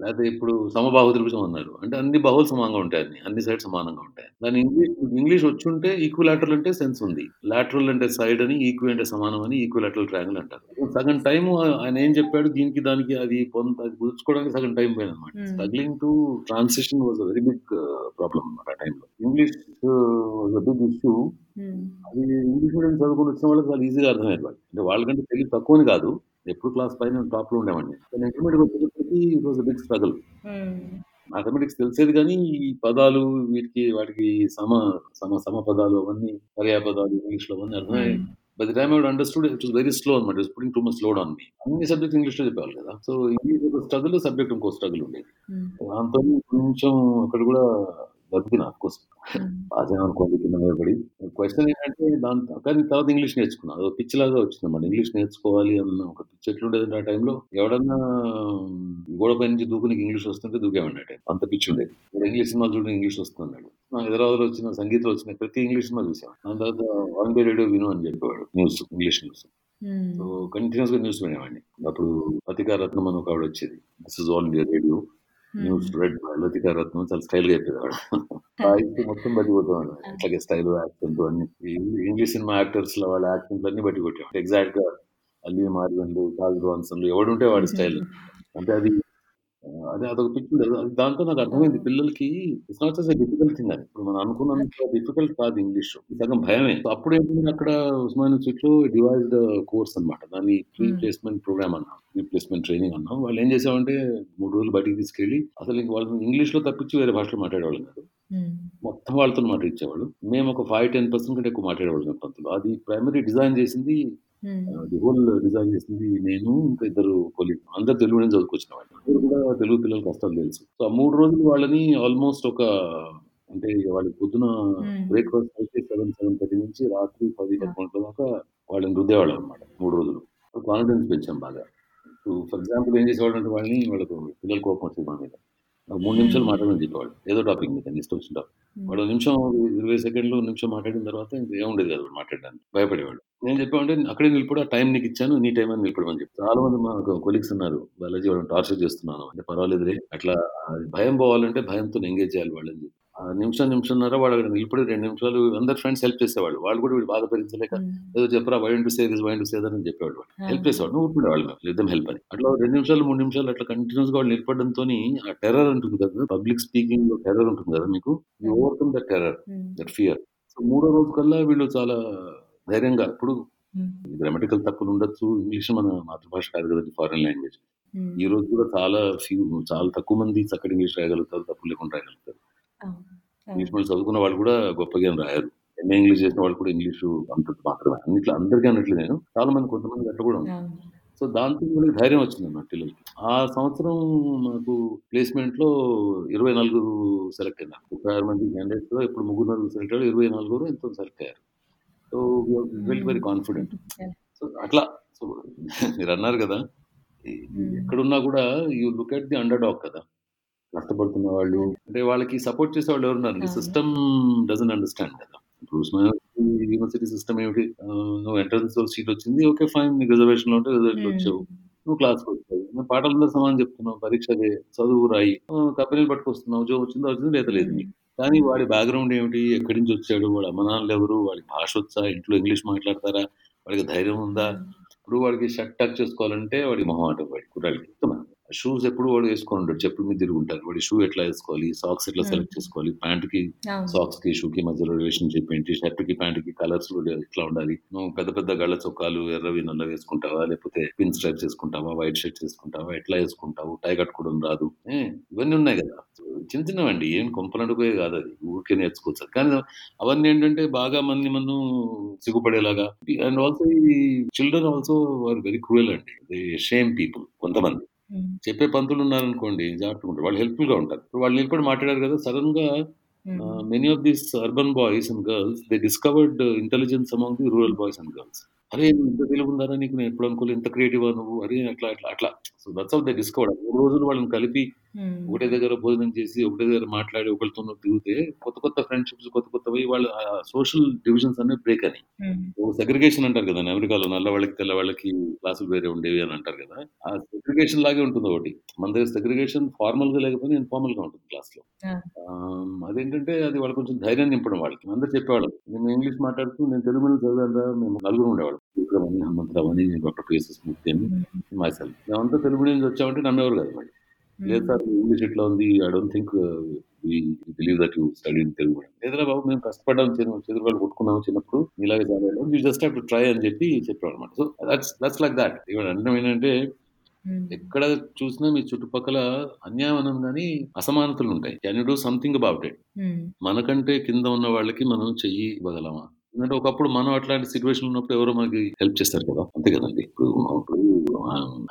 Speaker 2: లేతే ఇప్పుడు సమబాహు త్రిభుజం అన్నారు. అంటే అన్ని బాహువులు సమానంగా ఉంటాయి అన్ని. అన్ని సైడ్స్ సమానంగా ఉంటాయి. దాని ఇంగ్లీష్ ఇంగ్లీష్ వచ్చుంటే ఈక్విలాటరల్ అంటే సెన్స్ ఉంది. లాటరల్ అంటే సైడ్ అని, ఈక్వి అంటే సమానం అని ఈక్విలాటరల్ ట్రయాంగిల్ అంటారు. సగం టైము ఆయన ఏం చెప్పాడు దీనికి దానికి అది పొంత అది కుదుర్చుకోవడానికి సగం టైం పోయిందన్నమాట.
Speaker 1: హ్మ్.
Speaker 2: Struggling to transition was a very big problem అన్నమాట ఆ టైంలో. English big issue. అది ఇంగ్లీష్ మీడియం చదువుకొని వచ్చిన వాళ్ళకి చాలా ఈజీగా అర్థమయ్యేది వాళ్ళకి. అంటే వాళ్ళకంటే తెలివి తక్కువని కాదు. ఎప్పుడు క్లాస్ పైన టాప్‌లో ఉండేవాడిని. కానీ ఇంటర్మీడియేట్ వచ్చేటప్పటికి it a big struggle. Mathematics తెలిసేది గానీ, ఈ పదాలు వీటికి వాటికి సమ సమ సమ పదాలు అవన్నీ పర్యాయ పదాలు ఇంగ్లీష్‌లో అవన్నీ అర్థమయ్యాయి.
Speaker 1: హ్మ్.
Speaker 2: By the time I understood it very slow అన్నమాట. It was putting too much load on me. అన్ని సబ్జెక్ట్స్ ఇంగ్లీష్‌లో చెప్పేవాళ్ళు కదా! సో, ఇంగ్లీష్ ఒక స్ట్రగుల్, సబ్జెక్ట్ ఇంకో స్ట్రగుల్ ఉండేది. దాంతోని కొంచెం అక్కడ కూడా బతికిన కోర్స్
Speaker 1: హ్మ్.
Speaker 2: పాస్ అయ్యామనుకోండి కింద పడి క్వశ్చన్ ఏంటంటే దాని కానీ తర్వాత ఇంగ్లీష్ నేర్చుకున్నా అదో పిచ్చిలాగా వచ్చింది అన్నమాట. ఇంగ్లీష్ నేర్చుకోవాలి అన్న ఒక పిచ్చి ఎట్లుండేది ఆ టైంలో ఎవడన్నా గోడ పై నుంచి దూకునికి ఇంగ్లీష్ వస్తుంటే దూకేవాడి టైం అంత పిచ్చి ఉండేది. ఇంగ్లీష్ సినిమా చూడండి ఇంగ్లీష్ వస్తున్నాడు. హైదరాబాద్లో వచ్చిన సంగీతం వచ్చిన ప్రతి ఇంగ్లీష్ సినిమా చూసాం దాని తర్వాత వన్ బై రేడియో విను అని చెప్పేవాడు news English news.
Speaker 1: Hmm.
Speaker 2: So కంటిన్యూస్గా న్యూస్ వినేవాడిని. అప్పుడు లతికా రత్నం అని ఒక ఆవిడ వచ్చేది. This is All India Radio news read Latika Ratnam చాలా స్టైల్గా చెప్పేవాడు వాయిస్ మొత్తం బట్టి కొట్టేవాడు ఇట్లాగే స్టైల్ యాక్సెంట్ అన్ని. ఇంగ్లీష్ సినిమా యాక్టర్స్లో వాళ్ళ యాక్సెంట్ అన్ని బట్టి కొట్టేవాడు ఎగ్జాక్ట్గా అల్లి మార్గన్లు చార్ల్ బ్రాన్సన్లు ఎవడుంటే వాడి స్టైల్. అంటే అది అదే అదొక పిచ్చి ఉండేది. అది దాంతో నాకు అర్థమైంది. పిల్లలకి it's not just difficult thing అని ఇప్పుడు మనం అనుకున్నంత డిఫికల్ట్ కాదు ఇంగ్లీష్ సగం భయమే. అప్పుడు ఏంటంటే అక్కడ ఉస్మాన్ ఇన్స్టిట్యూట్లో డివైజ్డ్ కోర్స్ అన్నమాట. దాన్ని ప్రీ. ప్లేస్మెంట్ ప్రోగ్రామ్ అన్నాం. ప్రీ ప్లేస్మెంట్ ట్రైనింగ్ అన్నాం. వాళ్ళు ఏం చేసామంటే మూడు రోజులు బయటికి తీసుకెళ్ళి అసలు ఇంక వాళ్ళు ఇంగ్లీష్లో తప్పించి వేరే భాషలో మాట్లాడేవాళ్ళం కాదు. మొత్తం వాళ్ళతో మాట్లాడించేవాళ్ళు మేము ఒక ఫైవ్ టెన్ పర్సెంట్ కంటే ఎక్కువ మాట్లాడేవాళ్ళం. పంతులు అది ప్రైమరీ డిజైన్ చేసింది. ది హోల్ డిజైన్ చేసింది నేను ఇంకా ఇద్దరు కొలీగ్ అందరు తెలుగు నుంచి చదువుకొచ్చిన వాళ్ళు అందరూ కూడా తెలుగు పిల్లలకి కష్టాలు తెలుసు. సో ఆ మూడు రోజులు వాళ్ళని ఆల్మోస్ట్ ఒక అంటే వాళ్ళకి పొద్దున
Speaker 1: Hmm.
Speaker 2: బ్రేక్ఫాస్ట్ అయితే సెవెన్ సెవెన్ థర్టీ నుంచి రాత్రి పది పదకొండు గంటల దాకా వాళ్ళని రుద్దేవాళ్ళం అనమాట మూడు రోజులు. కాన్ఫిడెన్స్ పెంచాం బాగా. ఫర్ ఎగ్జాంపుల్ ఏం చేసేవాళ్ళు అంటే వాళ్ళని వాళ్ళకు పిల్లల కోపం వచ్చేది మా మీద. మూడు నిమిషాలు. మాట్లాడమని చెప్పేవాళ్ళు ఏదో టాపిక్ మీద ఇష్టం వచ్చిన టాపిక్. వాడు నిమిషం ఇరవై సెకండ్లు నిమిషం మాట్లాడిన తర్వాత ఇంకా ఏముండేది కదా మాట్లాడడానికి. భయపడేవాడు. నేను చెప్పామంటే అక్కడే నిలబడి ఆ టైం నీకు ఇచ్చాను నీ టైం అని నిలబడమని చెప్పి. చాలా మంది మా కొలీగ్స్ ఉన్నారు బాలాజీ వాళ్ళని టార్చర్ చేస్తున్నాను అంటే పర్వాలేదులే అట్లా భయం పోవాలంటే భయంతో ఎంగేజ్ చేయాలి వాళ్ళని చెప్పి. నిమిషం నిమిషంన్నర వాడు అక్కడ నిలబడి రెండు నిమిషాలు అందరు ఫ్రెండ్స్ హెల్ప్ చేసేవాళ్ళు వాళ్ళు కూడా వీడు బాధ భరించలేక. ఏదో చెప్పరా want to say this want to say అని చెప్పేవాడు. హెల్ప్ చేసేవాడు నువ్వు ఊరుకుండే వాళ్ళు లిద్దం హెల్ప్ అని అట్లా రెండు నిమిషాలు మూడు నిమిషాలు అట్లా కంటిన్యూస్గా వాళ్ళు నిలబడంతో ఆ టెర్రర్ ఉంటుంది కదా పబ్లిక్ స్పీకింగ్లో టెర్రర్ ఉంటుంది కదా మీకు you. Overcome that terror. That fear so మూడో రోజు కల్లా వీళ్ళు చాలా ధైర్యంగా ఇప్పుడు. గ్రామటికల్ తప్పులు ఉండొచ్చు ఇంగ్లీష్ మన మాతృభాష కాదు కదా ఫారెన్ లాంగ్వేజ్. ఈ రోజు కూడా చాలా ఫ్యూ చాలా తక్కువ మంది చక్కటి ఇంగ్లీష్ రాయగలుగుతారు తప్పులు లేకుండా రాయగలుగుతారు
Speaker 1: అవును.
Speaker 2: ఇంగ్లీష్
Speaker 1: అవును.
Speaker 2: మీడియం చదువుకున్న వాళ్ళు కూడా గొప్పగా ఏం రాయరు. ఎంఏ ఇంగ్లీష్ చేసిన వాళ్ళు కూడా ఇంగ్లీష్ అంత మాత్రమే. అన్నిట్లో అందరికీ అన్నట్లు నేను. చాలా మంది కొంతమంది అట్లా కూడా ఉంది
Speaker 1: అవును.
Speaker 2: సో దాంతో వాళ్ళకి ధైర్యం వచ్చింది అన్నమాట పిల్లలకి. ఆ సంవత్సరం మాకు ప్లేస్మెంట్లో ఇరవై నలుగురు సెలెక్ట్ అయినారు. ముప్పై ఆరు మంది క్యాండిడేట్స్లో ఇప్పుడు ముగ్గురు నలుగురు సెలెక్ట్ అయ్యారు. ఇరవై నలుగురు ఎంతో సెలెక్ట్ అయ్యారు. So well very confident so అట్లా. సో మీరు అన్నారు కదా. ఎక్కడున్నా కూడా you look at the underdog కదా. కష్టపడుతున్న వాళ్ళు అంటే వాళ్ళకి సపోర్ట్ చేసే వాళ్ళు ఎవరున్నారు. సిస్టమ్ డజన్ అండర్స్టాండ్ కదా. ఇప్పుడు యూనివర్సిటీ సిస్టమ్ ఏమిటి? నువ్వు ఎంట్రన్స్ సీట్ వచ్చింది ఓకే ఫైన్ నీకు రిజర్వేషన్లో ఉంటే రిజర్వేషన్ వచ్చావు. నువ్వు క్లాస్కి వచ్చావు. పాఠాలతో సమానం చెప్తున్నావు పరీక్ష చదువు రాయి. కంపెనీలు పట్టుకొస్తున్నావు ఉద్యోగం వచ్చిందో వచ్చింది లేదా లేదు నీకు. కానీ వాడి బ్యాక్గ్రౌండ్ ఏమిటి? ఎక్కడి నుంచి వచ్చాడు? వాడి అమ్మనాన్నలు ఎవరు? వాడి భాష వచ్చా? ఇంట్లో ఇంగ్లీష్ మాట్లాడతారా? వాడికి ధైర్యం ఉందా? ఇప్పుడు వాడికి షర్ట్ టచ్ చేసుకోవాలంటే వాడి మొహం ఆట వాడి కుర్రాడికి షూస్ ఎప్పుడు వాడు వేసుకొని ఉంటాడు చెప్పుల మీద తిరిగి ఉంటారు వాడి షూ ఎట్లా వేసుకోవాలి? సాక్స్ ఎట్లా సెలెక్ట్ చేసుకోవాలి? ప్యాంట్కి. సాక్స్కి షూ కి మధ్యలో రిలేషన్షిప్ ఏంటి? షర్ట్కి ప్యాంట్కి కలర్స్ ఎట్లా ఉండాలి? నువ్వు పెద్ద పెద్ద గళ్ళ చొక్కాలు ఎర్రవి నల్ల వేసుకుంటావా? లేకపోతే పిన్ స్ట్రైప్స్ వేసుకుంటావా వైట్ షర్ట్ వేసుకుంటావా ఎట్లా వేసుకుంటావు? టై కట్టుకోవడం రాదు. ఇవన్నీ ఉన్నాయి కదా. చిన్న చిన్నవండి. ఏం కొంపనడుపోయే కాదు అది. ఊరికే నేర్చుకోవచ్చు. కానీ అవన్నీ ఏంటంటే బాగా మంది మనం సిగ్గుపడేలాగా. అండ్ ఆల్సో ఈ children also are very cruel అండి. దే షేమ్ పీపుల్ కొంతమంది. చెప్పే పంతులు ఉన్నారనుకోండి జాగ్రత్తగా ఉంటారు. వాళ్ళు హెల్ప్ఫుల్గా ఉంటారు. ఇప్పుడు వాళ్ళు నిలబడి మాట్లాడారు కదా సడన్గా
Speaker 1: హ్మ్.
Speaker 2: Many of these urban boys and girls they discovered intelligence among the rural boys and girls అరే ఇంత తెలివి ఉందారా నీకు? నేను ఎప్పుడు అనుకోలేదు ఇంత క్రియేటివ్ నువ్వు? అరే అట్లా అట్లా అట్లా. So that's of they discovered మూడు రోజులు వాళ్ళని కలిపి. ఒకటే దగ్గర భోజనం చేసి ఒకటే దగ్గర మాట్లాడి ఒకరితో తిరిగితే కొత్త కొత్త ఫ్రెండ్షిప్స్ కొత్త కొత్తవి వాళ్ళ సోషల్ డివిజన్స్ అన్ని బ్రేక్ అని. సెగ్రిగేషన్ అంటారు కదా అమెరికాలో నల్ల వాళ్ళకి తెల్ల వాళ్ళకి క్లాసులు వేరే ఉండేవి అని అంటారు కదా ఆ సెగ్రిగేషన్ లాగే ఉంటుంది ఒకటి. మన దగ్గర సెగ్రిగేషన్ ఫార్మల్గా లేకపోతే ఇన్ఫార్మల్గా ఉంటుంది క్లాస్లో అదేంటంటే అది వాళ్ళకి కొంచెం ధైర్యం నింపడం వాళ్ళకి. అందరూ చెప్పేవాళ్ళం నేను ఇంగ్లీష్ మాట్లాడుతూ నేను తెలుగు మీడియం చదివాను మేము నలుగురు ఉండేవాళ్ళం. విక్రమని హనుమంతరావు అని డాక్టర్ పిఎస్ఎస్ మూర్తి అని. మైసెల్ మేమంతా తెలుగు నుంచి వచ్చామంటే నమ్మేవారు కాదు వాళ్ళు లేదు సార్ ఇంగ్లీష్ ఇట్లా ఉంది? I don't think believe that you study Telugu లేదురా బాబు మేము కష్టపడ్డాం వాళ్ళు కొట్టుకున్నాము చిన్నప్పుడు ఇలాగే చదివాడు you just have to try అని చెప్పి చెప్పాడు అనమాట so that's that's like that ఇవాళ అంటే ఏంటంటే. ఎక్కడ చూసినా మీ చుట్టుపక్కల అన్యాయం అనం కానీ అసమానతలు ఉంటాయి. Can you do something about it. మనకంటే కింద ఉన్న వాళ్ళకి మనం చెయ్యి ఇవ్వగలమా ఎందుకంటే ఒకప్పుడు మనం అట్లాంటి సిట్యుయేషన్ ఉన్నప్పుడు ఎవరో మనకి హెల్ప్ చేస్తారు కదా! అంతే కదండీ! ఇప్పుడు ఇప్పుడు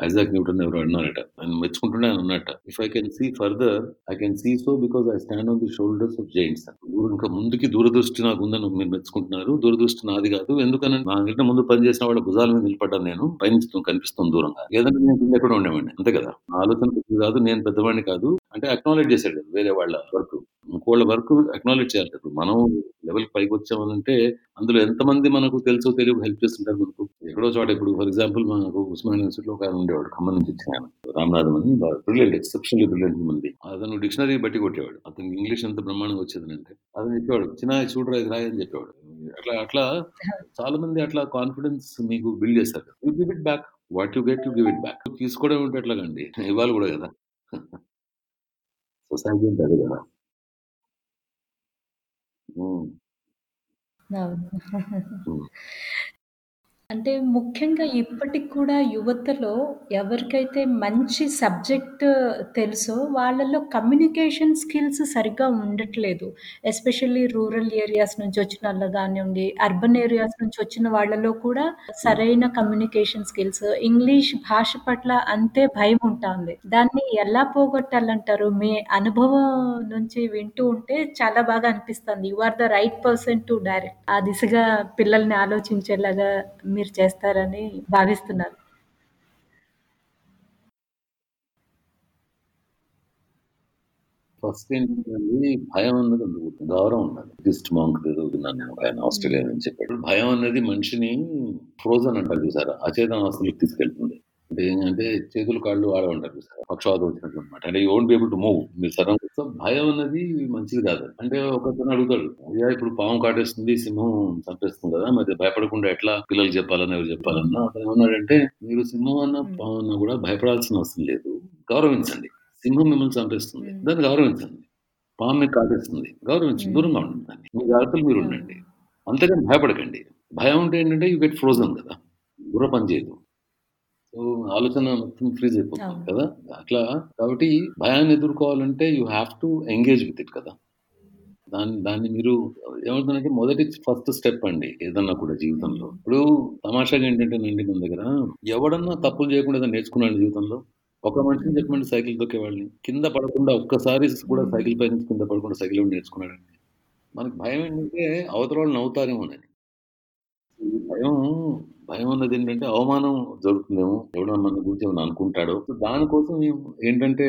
Speaker 2: ఐజాక్ న్యూటన్ ఎవరో అన్నారట. ఆయన మెచ్చుకుంటుండే ఆయన అన్నట్ట. "If I can see further I can see so because I stand on the shoulders of giants" ఇంకా ముందుకి దూరదృష్టి నాకు ఉందని మీరు మెచ్చుకుంటున్నారు. దూరదృష్టి నాది కాదు. ఎందుకనంటే నాకంటే ముందు పనిచేసిన వాళ్ళ భుజాల మీద నిలబడ్డాను నేను. పయనిస్తూ కనిపిస్తుంది దూరంగా. ఏదంటే నేను కింద ఎక్కడ ఉండేవాడిని. అంతే కదా! ఆలోచన కాదు. నేను పెద్దవాడిని కాదు. అంటే అక్నాలెడ్జ్ చేశాడు వేరే వాళ్ళ వర్క్. ఇంకోళ్ళ వర్క్ అక్నాలెడ్జ్ చేయాలి కదా! మనం లెవెల్‌కి పైకొచ్చామనంటే అందులో ఎంతమంది మనకు తెలుసో తెలియకో హెల్ప్ చేస్తుంటారు మనకు. ఎక్కడో చోట ఇప్పుడు ఫర్ ఎగ్జాంపుల్ మనకు ఉస్మానియా యూనివర్సిటీలో ఒక ఆయన ఉండేవాడు. ఖమ్మం నుంచి వచ్చిన ఆయన. రామనాథం అని బ్రిలియంట్ ఎక్సెప్షనల్లీ బ్రిలియంట్ హ్యూమన్ అతను డిక్షనరీ బట్టి కొట్టేవాడు. అతనికి ఇంగ్లీష్ ఎంత బ్రహ్మాండంగా వచ్చేదనంటే అతను చెప్పేవాడు. "చిన్నాయ్ చూడరా ఇది రాయని అని చెప్పేవాడు. అట్లా అట్లా చాలా మంది అట్లా కాన్ఫిడెన్స్ మీకు బిల్డ్ చేస్తారు. You give it back. What you get you give it back. తీసుకోవడం ఉంటే ఎట్లాగండి? ఇవ్వాలి కూడా కదా! సొసైటీ అంటే అదే కదా! హ్మ్.
Speaker 1: అవును.
Speaker 2: హ్మ్.
Speaker 1: అంటే ముఖ్యంగా ఇప్పటికి కూడా యువతలో ఎవరికైతే మంచి సబ్జెక్ట్ తెలుసో వాళ్ళలో కమ్యూనికేషన్ స్కిల్స్ సరిగ్గా ఉండట్లేదు. ఎస్పెషల్లీ రూరల్ ఏరియాస్ నుంచి వచ్చినోళ్ళు గానివ్వండి, అర్బన్ ఏరియాస్ నుంచి వచ్చిన వాళ్ళలో కూడా సరైన కమ్యూనికేషన్ స్కిల్స్, ఇంగ్లీష్ భాష పట్ల అంతే భయం ఉంటాంది. దాన్ని ఎలా పోగొట్టాలంటారు? మీ అనుభవం నుంచి వింటూ ఉంటే చాలా బాగా అనిపిస్తుంది. You are the right person to direct. ఆ దిశగా పిల్లల్ని ఆలోచించేలాగా మీరు మీరు చేస్తారని భావిస్తున్నాను.
Speaker 2: ఫస్ట్ ఏంటంటే భయం అన్నది ఉండకూడదు. గౌరవం ఉన్నది బిస్ట్ మాంక్ ఏదో నేను. ఆయన ఆస్ట్రేలియా నుంచి చెప్పాడు. భయం అనేది మనిషిని ఫ్రోజన్ అంటారు చూసారా? అచేతన అవస్థలోకి తీసుకెళ్తుంది. అంటే ఏంటంటే చేతులు కాళ్ళు ఆడవంటారు చూసారా? పక్షవాతం వచ్చినట్లు అనమాట. అంటే you won't be able to move. మీరు సడన్ సో భయం అనేది మంచిది కాదు. అంటే ఒకతను అడుగుతాడు. అయ్యా ఇప్పుడు పాము కాటేస్తుంది, సింహం చంపేస్తుంది కదా! మరి భయపడకుండా ఎట్లా పిల్లలకి చెప్పాలన్నా, ఎవరికి చెప్పాలన్నా అతను ఏమన్నాడంటే మీరు సింహం అన్నా. పాము అన్నా కూడా భయపడాల్సిన అవసరం లేదు. గౌరవించండి. సింహం మిమ్మల్ని చంపేస్తుంది. దాన్ని గౌరవించండి. పాము మీకు కాటేస్తుంది. గౌరవించండి.
Speaker 1: హ్మ్.
Speaker 2: దూరంగా ఉండండి దాన్ని. మీ జాగ్రత్తలు మీరు ఉండండి. అంతేగాని భయపడకండి. భయం అంటే ఏంటంటే యూ గెట్ ఫ్రోజన్ కదా! బుర్ర పని చేయదు. ఆలోచన మొత్తం ఫ్రీజ్ అయిపోతుంది. కదా! అట్లా కాబట్టి భయాన్ని ఎదుర్కోవాలంటే you have to engage with it కదా! దాన్ని దాన్ని మీరు ఏమవుతుందంటే మొదటి ఫస్ట్ స్టెప్ అండి ఏదన్నా కూడా జీవితంలో. ఇప్పుడు తమాషాగా ఏంటంటేనండి మన దగ్గర ఎవడన్నా తప్పులు చేయకుండా నేర్చుకున్నాడా జీవితంలో? ఒక మనిషిని. చెప్పమండి సైకిల్ తొక్కేవాడిని. కింద పడకుండా ఒక్కసారి కూడా. సైకిల్ పై నుంచి కింద పడకుండా సైకిల్ నేర్చుకున్నాడండి? మనకి భయం ఏంటంటే అవతల వాళ్ళు నవ్వుతారేమోనని. భయం భయం అన్నది ఏంటంటే అవమానం జరుగుతుందేమో. ఎవడో మన గురించి ఏమైనా అనుకుంటాడో. సో దానికోసం ఏంటంటే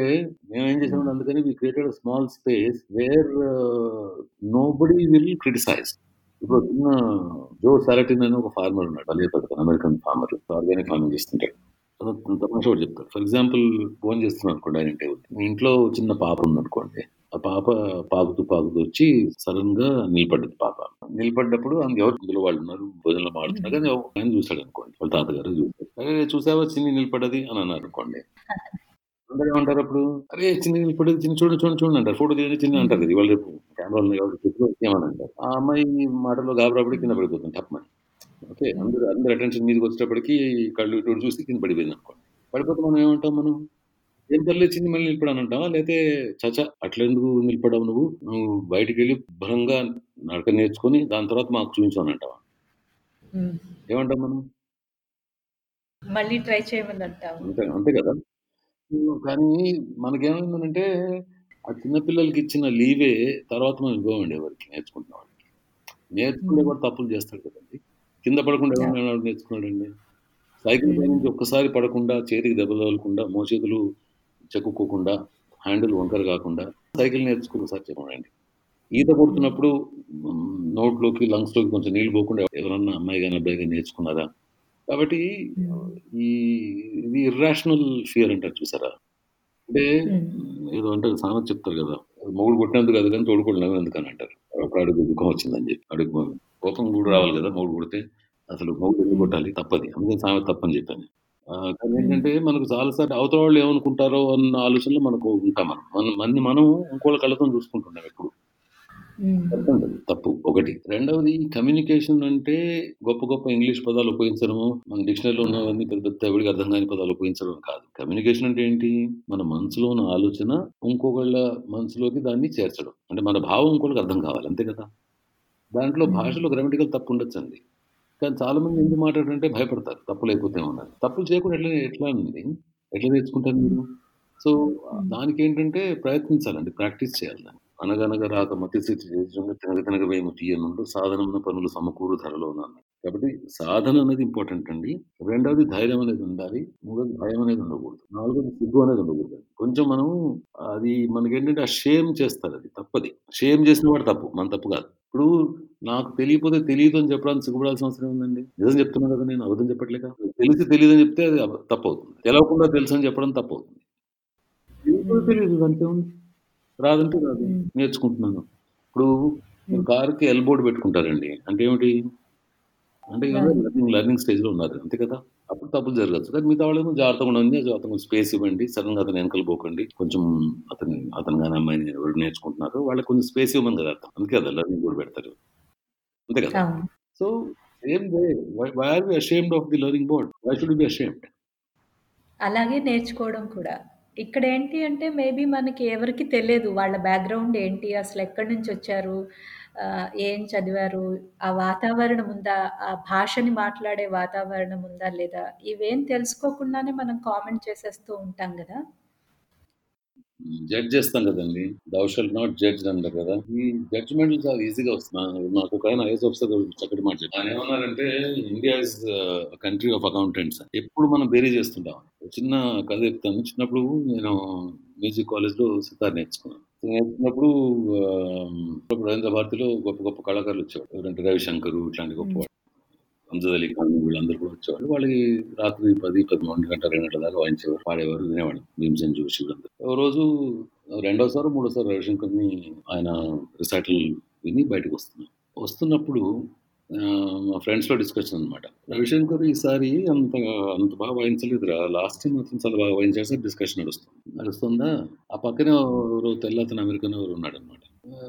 Speaker 2: మేమేం
Speaker 1: ఏం
Speaker 2: చేసామంటే అందుకని we created small space where nobody will criticise. ఇప్పుడు చిన్న జో సారటిన్ అని ఒక ఫార్మర్ ఉన్నాడు. బలియపడతాడు అమెరికన్ ఫార్మర్. ఆర్గానిక్ ఫార్మింగ్ చేస్తుంటాడు. అతను తమాషా ఒకటి చెప్తాడు. ఫర్ ఎగ్జాంపుల్ ఫోన్ చేస్తున్నాను అనుకోండి ఆయన టేబుల్. మీ ఇంట్లో చిన్న పాప ఉందనుకోండి. ఆ పాప పాకుతూ పాకుతూ వచ్చి సడెన్‌గా నిలబడ్డది పాప. నిలబడ్డప్పుడు ఎవరు ఇందులో వాళ్ళు ఉన్నారు. భోజనంలో మాడుతున్నారు. కానీ ఆయన చూసాడు అనుకోండి. వాళ్ళ తాతగారు చూసారు. "అరే చూసావా చిన్ని నిలబడ్డది" అని అన్నారు అనుకోండి. అందరూ ఏమంటారు అప్పుడు? "అరే చిన్ని నిలబడ్డది చిన్ని చూడు చూడు చూడండి" అంటారు. ఫోటో తీయండి చిన్ని అంటారు. రేపు కెమెరాలు ఉన్నాయి కాబట్టి చెప్పు ఏమని అంటారు. ఆ అమ్మాయి మాటల్లో గాబరా పడి కింద. పడిపోతుంది టప్మని. ఓకే. అందరూ అందరి అటెన్షన్ మీదకి వచ్చేటప్పటికి కళ్ళు చూసి కింద పడిపోయింది అనుకోండి. పడిపోతే మనం ఏమంటాం మనం? "ఏం పర్లేదు చిన్ని మళ్ళీ నిలబడు" అని అంటామా? లేతే "ఛ! ఛ! అట్లెందుకు నిలబడ్డావు నువ్వు? నువ్వు బయటికెళ్ళి శుభ్రంగా నడక నేర్చుకొని దాని తర్వాత మాకు చూపించు" అని అంటామా?
Speaker 1: హ్మ్.
Speaker 2: ఏమంటాం మనం?
Speaker 1: మళ్ళీ ట్రై చేయమని.
Speaker 2: అంతే అంతే కదా! కానీ మనకేమైందనంటే ఆ చిన్న పిల్లలకి ఇచ్చిన లీవే తర్వాత మనం ఇవ్వమండి ఎవరికీ నేర్చుకుంటున్న వాళ్ళకి. నేర్చుకునేవాడు. తప్పులు చేస్తాడు కదండీ! కింద పడకుండా నేర్చుకున్నాడండి? సైకిల్ పై. నుంచి ఒక్కసారి పడకుండా, చేతికి దెబ్బ తగలకుండా, మోచేతులు చెక్కుకోకుండా, హ్యాండిల్ వంకర కాకుండా సైకిల్ నేర్చుకున్న సార్ చెప్పండి. ఈత. కొడుతున్నప్పుడు నోట్లోకి, లంగ్స్‌లోకి కొంచెం నీళ్ళు పోకుండా ఎవరన్నా అమ్మాయి గాని, అబ్బాయి గాని నేర్చుకున్నారా? కాబట్టి. ఈ ఇది ఇర్రాషనల్ ఫియర్ అంటారు చూసారా? అంటే. ఏదో అంటారు సామెత చెప్తారు కదా! మొగుడు కొట్టినందుకు కాదు కానీ తోడికోడలు నవ్వినందుకని అంటారు. ఒక ఆడికి దుఃఖం వచ్చిందని చెప్పి. ఆడికి కోపం కూడా. రావాలి కదా! మొగుడు కొడితే. అసలు మొగుడు ఎందుకు. కొట్టాలి? తప్పది. అందుకని సామెత తప్పని చెప్పాను. కానీ. ఏంటంటే మనకు చాలా సార్లు అవతల వాళ్ళు ఏమనుకుంటారో అన్న ఆలోచనలో మనకు ఉంటాం మనం. మన మనని మనం ఇంకోళ్ళ కళ్ళతోని చూసుకుంటుంటాం ఎప్పుడు.
Speaker 1: హ్మ్.
Speaker 2: తప్పండి. తప్పు ఒకటి. రెండవది కమ్యూనికేషన్ అంటే గొప్ప గొప్ప ఇంగ్లీష్ పదాలు ఉపయోగించడము, మన డిక్షనరీలో ఉన్నవన్నీ పెద్ద పెద్ద ఎవడికి అర్థం కాని పదాలు ఉపయోగించడం కాదు. కమ్యూనికేషన్ అంటే ఏంటి? మన మనసులో ఉన్న ఆలోచన ఇంకొకళ్ళ మనసులోకి దాన్ని చేర్చడం. అంటే మన భావం ఇంకోళ్ళకి అర్థం కావాలి. అంతే కదా! దాంట్లో
Speaker 1: హ్మ్.
Speaker 2: భాషలో గ్రామటికల్ తప్పు ఉండొచ్చండి. కానీ చాలామంది ఎందుకు మాట్లాడంటే భయపడతారు. తప్పు లేకపోతే ఉన్నారు తప్పులు చేయకుండా ఎట్లా ఎట్లా అండి? ఎట్లా నేర్చుకుంటారు మీరు? సో,
Speaker 1: దానికి
Speaker 2: ఏంటంటే ప్రయత్నించాలండి. ప్రాక్టీస్ చేయాలి దాన్ని. అనగనగా రాక మతి స్థితి తినగ తినగ తినగవేము తీయనుండు సాధనమున పనులు సమకూరు ధరలో అన్నాడు. కాబట్టి సాధన అనేది ఇంపార్టెంట్ అండి. రెండోది ధైర్యం అనేది ఉండాలి. మూడోది భయం అనేది ఉండకూడదు. నాలుగోది సిగ్గు అనేది ఉండకూడదు. కొంచెం మనం అది మనకేంటంటే ఆ షేమ్ చేస్తారది. తప్పది. షేమ్ చేసిన వాడు తప్పు. మన తప్పు కాదు. ఇప్పుడు నాకు తెలియకపోతే తెలీదు అని చెప్పడానికి సిగ్గుపడాల్సిన అవసరం ఏముందండి? నిజం చెప్తున్నా కదా నేను. అబద్ధం చెప్పట్లేగా. తెలిసి తెలీదని చెప్తే అది అబ తప్పవుతుంది. తెలవకుండా తెలుసని చెప్పడం తప్పవుతుంది. తెలియకపోతే
Speaker 1: హ్మ్.
Speaker 2: తెలీదు దాంకేముంది? రాదంటే రాదు. నేర్చుకుంటున్నాను. ఇప్పుడు. కార్‌కి ఎల్ బోర్డ్ పెట్టుకుంటారండి. అంటే ఏమిటి? అంటే
Speaker 1: లర్నింగ్.
Speaker 2: లెర్నింగ్, స్టేజ్‌లో ఉన్నారు. అంతే కదా! అప్పుడు తప్పులు జరగొచ్చు. కానీ మిగతా వాళ్ళేమో జాగ్రత్తగా ఉండండి. అతనికి స్పేస్ ఇవ్వండి. సడెన్‌గా అతని వెనకాల పోకండి. కొంచెం అతని అతను గాని, అమ్మాయిని ఎవరు నేర్చుకుంటున్నారో వాళ్ళకి కొంచెం స్పేస్ ఇవ్వమని కదా అర్థం. అందుకే కదా లెర్నింగ్ బోర్డ్ పెడతారు. అంతే కదా! So, same way are we ashamed of the learning board? Why should be ashamed?
Speaker 1: అలాగే నేర్చుకోవడం కూడా. ఇక్కడేంటి అంటే మేబీ మనకి ఎవరికీ తెలియదు. వాళ్ళ బ్యాక్‌గ్రౌండ్ ఏంటి? అసలెక్కడి నుంచొచ్చారు? ఆహ్, ఏం చదివారు? ఆ వాతావరణం ఉందా? ఆ భాషని మాట్లాడే వాతావరణం ఉందా? లేదా? ఇవేం తెలుసుకోకుండానే మనం కామెంట్ చేసేస్తూ ఉంటాం!
Speaker 2: హ్మ్. జడ్జ్ చేస్తాం కదండీ! థౌ షాల్ట్ నాట్ జడ్జ్ అంటారు కదా! ఈ జడ్జ్‌మెంట్‌లు చాలా ఈజీగా వస్తున్నాయి. నాకొకాయన ఐఏఎస్ ఆఫీసర్ చక్కటి మాట చెప్పారు. ఆయనేమన్నారంటే India ah, country of accountants. ఎప్పుడు మనం బేరీజ్ చేస్తుంటాం. చిన్న కథ చెప్తాను. చిన్నప్పుడు నేను మ్యూజిక్ కాలేజ్‌లో సితార్ నేర్చుకున్నాను. నేర్చుకున్నప్పుడు రవీంద్ర భారతిలో గొప్ప గొప్ప కళాకారులు వచ్చేవారు. ఎవరంటే రవిశంకరు ఇట్లాంటి
Speaker 1: హ్మ్.
Speaker 2: గొప్పవాళ్ళు. అంజద్ అలీ ఖాన్ వీళ్ళందరూ కూడా వచ్చేవాళ్ళు. వాళ్ళకి రాత్రి 10, 11 గంటల, 2 గంటల దాకా వాయించేవారు. పాడేవారు, వినేవాళ్ళం. భీమ్సేన్ జోషి వీళ్ళందరూ. ఓ రోజు రెండోసారో, మూడోసారో రవిశంకర్‌ని ఆయన రిసైటల్ విని బయటకొస్తున్నాం. వస్తున్నప్పుడు ఆహ్, మా ఫ్రెండ్స్‌లో డిస్కషన్ అనమాట. రవిశంకర్ ఈసారి అంత అంత బాగా వాయించలేదురా. లాస్ట్ టైమ్ మాత్రం చాలా బాగా వాయించాడు సార్ డిస్కషన్ నడుస్తుంది. నడుస్తుందా ఆ పక్కనే ఎవరు తెల్ల అతను అమెరికన్ ఎవరు ఉన్నాడు అనమాట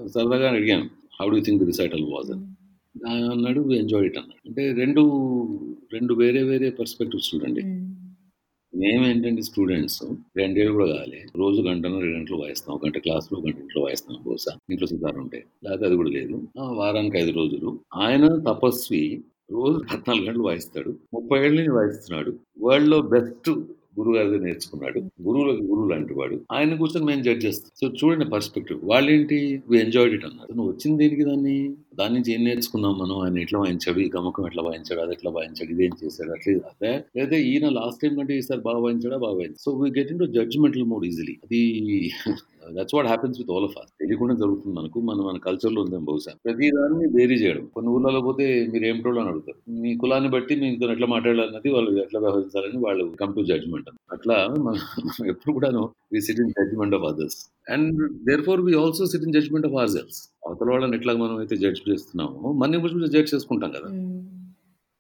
Speaker 2: సరదాగా అడిగాను. How do think the recital was అని. అన్నాడు ఎంజాయ్ ఇట్ అన్నాడు. అంటే 2, 2 వేరే వేరే పర్స్పెక్టివ్స్ చూడండి. మేమేంటంటే స్టూడెంట్స్ రెండేళ్ళు కూడా కాలే. రోజు గంటను రెండు గంటలు వాయిస్తాం. ఒక గంట క్లాస్‌లో, గంట ఇంట్లో వాయిస్తాం బహుశా. ఇంట్లో సితార్ ఉంటాయి లేకపోతే అది కూడా లేదు. ఆ! వారానికి ఐదు రోజులు. ఆయన తపస్వి రోజు 14 గంటలు వాయిస్తాడు. 30 ఏళ్ళ నుంచి వాయిస్తున్నాడు. వరల్డ్‌లో బెస్ట్ గురువుగారి దగ్గర నేర్చుకున్నాడు. గురువులకు గురువు లాంటి వాడు. ఆయన కూర్చొని మేము జడ్జ్ చేస్తాం. సో చూడండి పర్స్పెక్టివ్. వాళ్ళేంటి వి ఎంజాయ్డ్ ఇట్ అన్నారు. నువ్వు వచ్చింది దేనికి దాన్ని? దాని నుంచి ఏం నేర్చుకున్నాం మనం? ఆయన ఎట్లా వాయించాడు? ఈ గమకం ఎట్లా వాయించాడు? అది ఎట్లా వాయించాడు? ఇదేం చేశాడు? అట్లే అదే లేదా ఈయన లాస్ట్ టైం కంటే ఈసారి బాగా వాయించాడా? బాగా వాయించాడు. So we get into judgemental mode easily అది that's what happens with all of us తెలియకుండా జరుగుతుంది మనకు. మన మన కల్చర్‌లో ఉందని బహుశా. ప్రతి దాన్ని వేరీ చేయడం. కొన్ని ఊర్లలో పోతే మీరు ఏమిటోళ్ళు అని అడుగుతారు. మీ కులాన్ని బట్టి మీతో ఎట్లా మాట్లాడాలన్నది వాళ్ళు ఎట్లా వ్యవహరించాలని వాళ్ళు కమ్ టు జడ్జ్‌మెంట్. అట్లా మనం ఎప్పుడు కూడాను we sit in judgement of others. And therefore we also sit in judgement of our అవతల వాళ్ళని ఎట్లా మనం అయితే జడ్జ్ చేస్తున్నామో మన కూడా జడ్జ్ చేసుకుంటాం కదా!
Speaker 1: Hmm.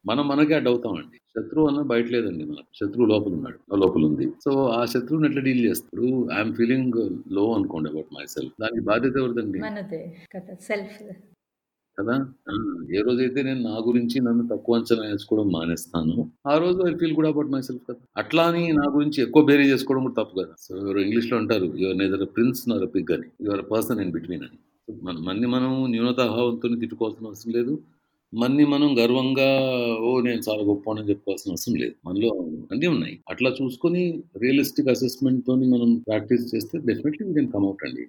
Speaker 2: మనం మనకే అడ్డు అవుతామండి. శత్రువు అన్న బయట లేదండి మనకు. శత్రువు లోపల ఉన్నాడు. ఆ లోపల ఉంది. సో ఆ శత్రువుని ఎట్లా డీల్ చేస్తాం? ఇప్పుడు ఐయామ్ ఫీలింగ్లో అనుకోండి అబౌట్ మై సెల్ఫ్. దానికి బాధ్యత ఎవరిదండి?
Speaker 1: కదా!
Speaker 2: ఏ రోజైతే నేను నా గురించి నన్ను తక్కువ అంచనా వేసుకోవడం మానేస్తానో, ఆ రోజు I feel good about my self కదా! అట్లా అని నా గురించి ఎక్కువ బేరీ చేసుకోవడం కూడా తప్పు కదా! సో ఎవరో ఇంగ్లీష్‌లో అంటారు you are neither a prince nor pig అని. You are a person in between అని. మన మన్ని మనం న్యూనతాభావంతోని తిట్టుకోవాల్సిన అవసరం లేదు. మన్ని మనం గర్వంగా ఓహ్! నేను చాలా గొప్పోడిని చెప్పుకోవాల్సిన అవసరం లేదు. మనలో అన్నీ ఉన్నాయి. అట్లా చూసుకొని రియలిస్టిక్ అసెస్‌మెంట్‌తోని మనం ప్రాక్టీస్ చేస్తే డెఫినెట్‌లీ వి కెన్ అండి.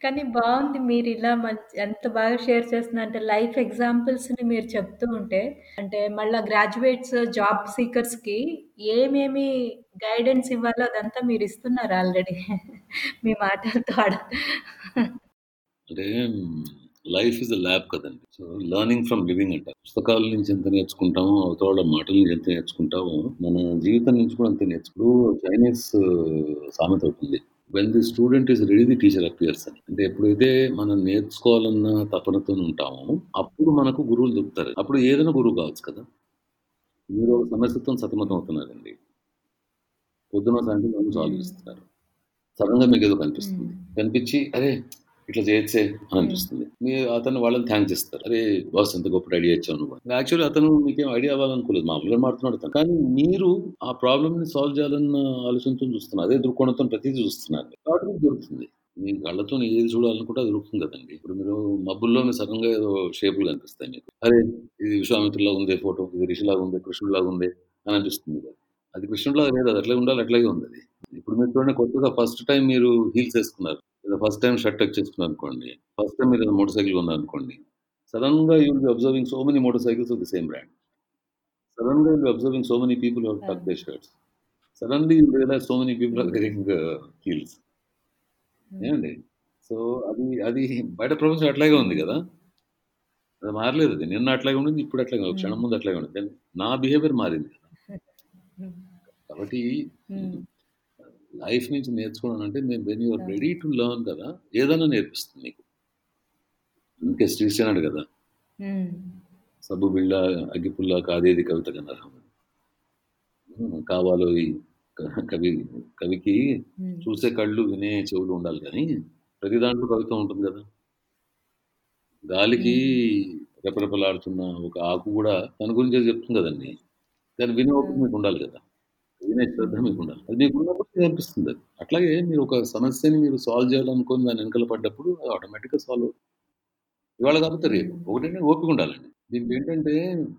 Speaker 1: కానీ బావుంది మీరిలా మంచి ఎంత బాగా షేర్ చేస్తున్నారు అంటే లైఫ్ ఎగ్జాంపుల్స్‌ని మీరు చెప్తూ ఉంటే, అంటే మళ్ళా గ్రాడ్యుయేట్స్, జాబ్ సీకర్స్‌కి ఏమేమి గైడెన్స్ ఇవ్వాలో అదంతా మీరిస్తున్నారు ఆల్రెడీ. మీ మాటలతో
Speaker 2: అంటే లైఫ్ ఈజ్ ఎ ల్యాబ్ కదండీ. సో లెర్నింగ్ ఫ్రమ్ లివింగ్ అంటారు. పుస్తకాల నుంచి ఎంత నేర్చుకుంటామో, అవతల వాళ్ళ మాటల నుంచి ఎంత నేర్చుకుంటామో, మన జీవితం నుంచి కూడా అంతే నేర్చు ఇప్పుడు చైనీస్ సామెత ఒకటుంది. When the student is ready the teacher appears అని. అంటే ఎప్పుడైతే మనం నేర్చుకోవాలన్న తపనతోని ఉంటామో, అప్పుడు మనకు గురువులు దొరుకుతారు. అప్పుడు ఏదైనా గురువు కావచ్చు కదా! మీరు ఒక సమస్యతోని సతమతం అవుతున్నారండి. పొద్దున, సాయంత్రం సాల్వ్. చేస్తున్నారు. సడెన్‌గా మీకేదో కనిపిస్తుంది.
Speaker 1: హ్మ్.
Speaker 2: కనిపించి అరే! ఇట్లా చేయొచ్చే అని. అనిపిస్తుంది. మీరు అతను వాళ్ళని థాంక్ చేస్తారు. అరే! బాస్ ఎంత గొప్పటి ఐడియా ఇచ్చావు నువ్వు. యాక్చువల్లీ అతను మీకేం ఐడియా ఇవ్వాలనుకోలేదు. మామూలుగా మాట్లాడుతున్నాడు అతను. కానీ మీరు ఆ ప్రాబ్లమ్‌ని సాల్వ్ చేయాలన్న ఆలోచనతోని చూస్తున్నారు. అదే దృక్కోణంతోని ప్రతీదీ చూస్తున్నారు. కాబట్టి మీకు దొరుకుతుంది. మీ కళ్ళతో ఏది చూడాలనుకుంటే అది దొరుకుతుంది కదండి ఇప్పుడు మీరు మబ్బుల్లో మీరు సడన్గా ఏదో షేపులు కనిపిస్తాయి మీకు అరే ఇది విశ్వామిత్రులాగా ఉంది ఫోటో ఇది ఋషిలాగా ఉంది కృష్ణుడిలాగా ఉంది అని అనిపిస్తుంది. అది కృష్ణుడిలాగా లేదు అది అట్లే ఉండాలి అట్లాగే ఉంది అది ఇప్పుడు మీరు చూడండి కొత్తగా ఫస్ట్ టైం మీరు హీల్స్ వేసుకున్నారు లేదా ఫస్ట్ టైం షర్ట్ టచ్ చేసుకున్నారు అనుకోండి ఫస్ట్ టైం మీరు మోటార్ సైకిల్ ఉన్నారు అనుకోండి సడన్గా you will be observing so many motorcycles of the same brand సడన్గా you will observing so many people who tuck they shirts suddenly you realise so many people are wearing heels ఏమండి? సో అది అది బయట ప్రపంచం అట్లాగే ఉంది కదా? అది మారలేదు అది. నిన్న అట్లాగే ఉండింది ఇప్పుడు అట్లాగే ఉంది. క్షణం ముందు అట్లాగే ఉంది Then నా బిహేవియర్ మారింది కదా? కాబట్టి లైఫ్ నుంచి నేర్చుకోవడం అంటే నేను when you're ready to learn కదా ఏదైనా నేర్పిస్తుంది నీకు అందుకే శ్రీశ్రీ అన్నాడు కదా. సబ్బు బిళ్ళ అగ్గిపుల్ల కాదేది కవిత కన్నారు కావాలో ఈ కవి కవికి చూసే కళ్ళు వినే చెవులు ఉండాలి కానీ ప్రతి దాంట్లో కవిత్వం ఉంటుంది కదా. గాలికి రెపరెపలాడుతున్న ఒక ఆకు కూడా తన గురించి చెప్తుంది కదండి. దాన్ని వినే ఓపిక మీకు ఉండాలి కదా. వినే శ్రద్ధ మీకు ఉండాలి. అది మీకు ఉన్నప్పుడు మీకు అనిపిస్తుంది అది. అట్లాగే మీరు ఒక సమస్యని మీరు సాల్వ్ చేయాలనుకొని దాని వెనకాల పడ్డప్పుడు అది ఆటోమేటిక్గా సాల్వ్ అవుతుంది. ఇవాళ కాకపోతే రేపు. ఒకటంటే ఓపిక ఉండాలండి. దీనికి ఏంటంటే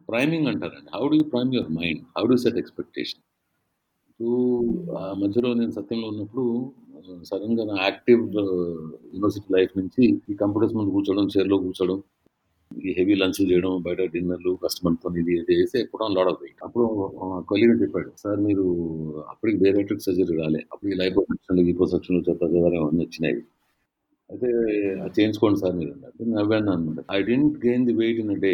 Speaker 2: ప్రైమింగ్ అంటారండి. How do prime your mind how do set expectation ఇప్పుడు ఆ మధ్యలో నేను సత్యంలో ఉన్నప్పుడు సడన్గా నా యాక్టివ్ యూనివర్సిటీ లైఫ్ నుంచి ఈ కంప్యూటర్స్ ముందు కూర్చోవడం చైర్లో కూర్చోవడం ఈ హెవీ లంచ్ చేయడం బయట డిన్నర్లు కస్టమర్తో ఇది ఇది చేసి ఎప్పుడో లాడ్ అవుతాయి అప్పుడు కొలీగ్ చెప్పాడు సార్ మీరు అప్పటికి బేరేట్రిక్ సర్జరీ రాలే. అప్పటికి లైపో సెక్షన్ గిపో సెక్షన్ చెత్త అన్నీ వచ్చినాయి. అయితే అది చేయించుకోండి సార్ మీరు. నేను నవ్వాను అనమాట I didn't gain the weight in a day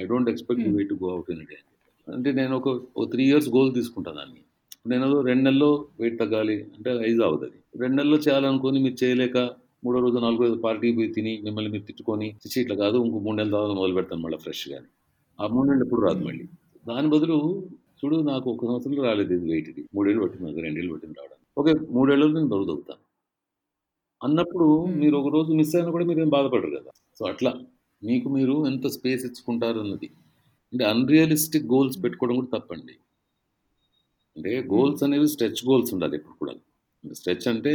Speaker 2: I don't expect the weight to go out in a day అంటే నేను ఒక త్రీ ఇయర్స్ గోల్ తీసుకుంటాను దాన్ని. నేను రెండు నెలల్లో వెయిట్ తగ్గాలి అంటే ఐదు అవుతుంది. రెండు నెలల్లో చేయాలనుకొని మీరు చేయలేక మూడో రోజు నాలుగో రోజు పార్టీకి పోయి తిని మిమ్మల్ని మీరు తిట్టుకొని చిచ్చి ఇట్లా కాదు ఇంకో మూడు నెలల తర్వాత మొదలు పెడతాను మళ్ళీ ఫ్రెష్గా ఆ మూడు నెలలు ఎప్పుడు రాదు మళ్ళీ. దాని బదులు చూడు నాకు ఒక సంవత్సరంలో రాలేదు ఇది వెయిట్ ఇది. మూడేళ్ళు పట్టింది నాకు రెండేళ్ళు పట్టింది రావడానికి. ఓకే మూడేళ్ళు నేను బరువు తగ్గుతాను అన్నప్పుడు మీరు ఒక రోజు మిస్ అయినా కూడా మీరు ఏం బాధపడరు కదా. సో అట్లా. మీకు మీరు ఎంత స్పేస్ ఇచ్చుకుంటారు అన్నది అంటే అన్రియలిస్టిక్ గోల్స్ పెట్టుకోవడం కూడా తప్పండి. అంటే గోల్స్ అనేవి స్ట్రెచ్ గోల్స్ ఉండాలి ఎప్పుడు కూడా. స్ట్రెచ్ అంటే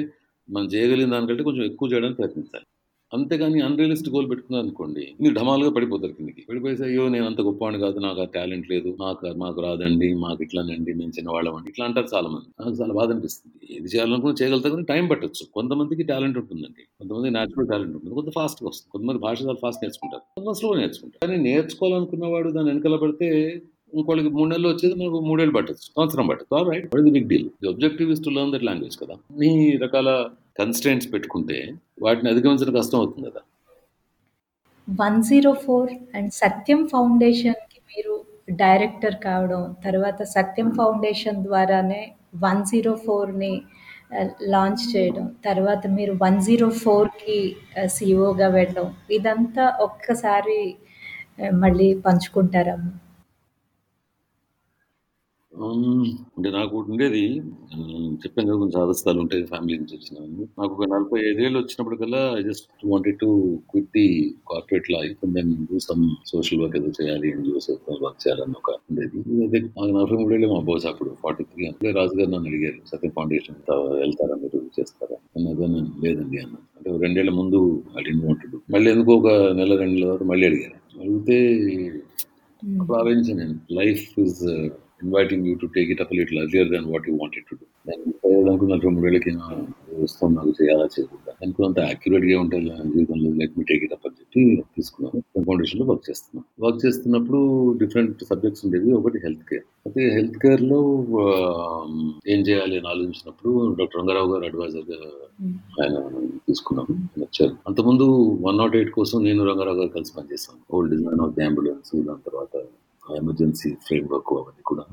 Speaker 2: మనం చేయగలిగిన దానికంటే కొంచెం ఎక్కువ చేయడానికి ప్రయత్నించాలి. అంతేగాని అన్రియలిస్ట్ గోల్ పెట్టుకున్నారు అనుకోండి మీరు ఢమాలుగా పడిపోతారు కిందకి. పడిపోయేసి అయ్యో నేను అంత గొప్పవాడిని కాదు నాకు ఆ టాలెంట్ లేదు మాకు మాకు రాదండి మాకు ఇట్లానండి మేము చిన్నవాళ్ళమండి ఇట్లా అంటారు చాలా మంది నాకు చాలా బాధ అనిపిస్తుంది. ఏది చేయాలనుకుని చేయగలుగుతా కానీ టైం పట్టొచ్చు. కొంతమందికి టాలెంట్ ఉంటుందండి. కొంతమంది న్యాచురల్ టాలెంట్ ఉంటుంది. కొంత ఫాస్ట్గా వస్తుంది. కొంతమంది భాష చాలా ఫాస్ట్ నేర్చుకుంటారు. కొంత స్లో నేర్చుకుంటారు. కానీ నేర్చుకోవాలనుకున్నవాడు దాని వెనకాల పడితే ఇంకోళ్ళకి మూడు నెలలు వచ్చేది మనకు మూడేళ్ళు పట్టచ్చు సంవత్సరం పట్టచ్చు. ఆల్ రైట్ ఇది big deal the objective is to learn that language కదా. అన్ని రకాల కన్స్టెంట్స్ పెట్టుకుంటే వాటిని అధిగమించడం కష్టం అవుతుంది కదా.
Speaker 1: One zero four and Satyam ఫౌండేషన్కి మీరు డైరెక్టర్ కావడం తర్వాత సత్యం ఫౌండేషన్ ద్వారానే వన్ జీరో ఫోర్ని లాంచ్ చేయడం తర్వాత మీరు వన్ జీరో ఫోర్కి సిఇఓగా వెళ్ళడం ఇదంతా ఒక్కసారి uh, మళ్ళీ పంచుకుంటారమ్మా.
Speaker 2: అంటే నాకు ఒకటి ఉండేది. చెప్పాను కదా కొంచెం ఆదస్తాలు ఉంటాయి ఫ్యామిలీ నుంచి వచ్చినాను నాకు ఒక నలభై ఐదేళ్ళు వచ్చినప్పటికల్లా I just wanted to quit the corporate life and then do some social work ఏదో చేయాలి ఎన్జిఓస్ వర్క్ చేయాలని ఒక ఉండేది. అదే నాకు నలభై మూడేళ్ళు మా బాస్ అప్పుడు ఫార్టీ త్రీ అంటే రాజు గారు నన్ను అడిగారు సత్యం ఫౌండేషన్ వెళ్తారా మీరు? చేస్తారా? అన్న అదే నేను లేదండి అన్న. అంటే రెండేళ్ళ ముందు అడిగిన వాంటెడ్ మళ్ళీ ఎందుకు ఒక నెల రెండు నెలల తర్వాత మళ్ళీ అడిగారు. అడిగితే అప్పుడు ఆలోచించాను నేను life is inviting you to take it up little earlier than what you wanted to do అనుకున్న రెండు మూడేళ్ళకి వస్తాం నాకు చేయాలా? చేయకుండా అనుకున్నంత యాక్యురేట్గా ఉంటే నా జీవితంలో let me take it up అని చెప్పి తీసుకున్నాను. ఫౌండేషన్లో వర్క్ చేస్తున్నాను. వర్క్ చేస్తున్నప్పుడు డిఫరెంట్ సబ్జెక్ట్స్ ఉండేవి. ఒకటి హెల్త్ కేర్ అయితే హెల్త్ కేర్లో ఏం చేయాలి అని ఆలోచించినప్పుడు డాక్టర్ రంగారావు గారు అడ్వైజర్గా ఆయన తీసుకున్నాము ఆయన వచ్చారు. అంతకుముందు వన్ నాట్ ఎయిట్ కోసం నేను రంగారావు గారు కలిసి పనిచేస్తాను old design of the ambulance దాని తర్వాత ఎమర్జెన్సీ ఫ్రేమ్ వర్క్ అవన్నీ కూడా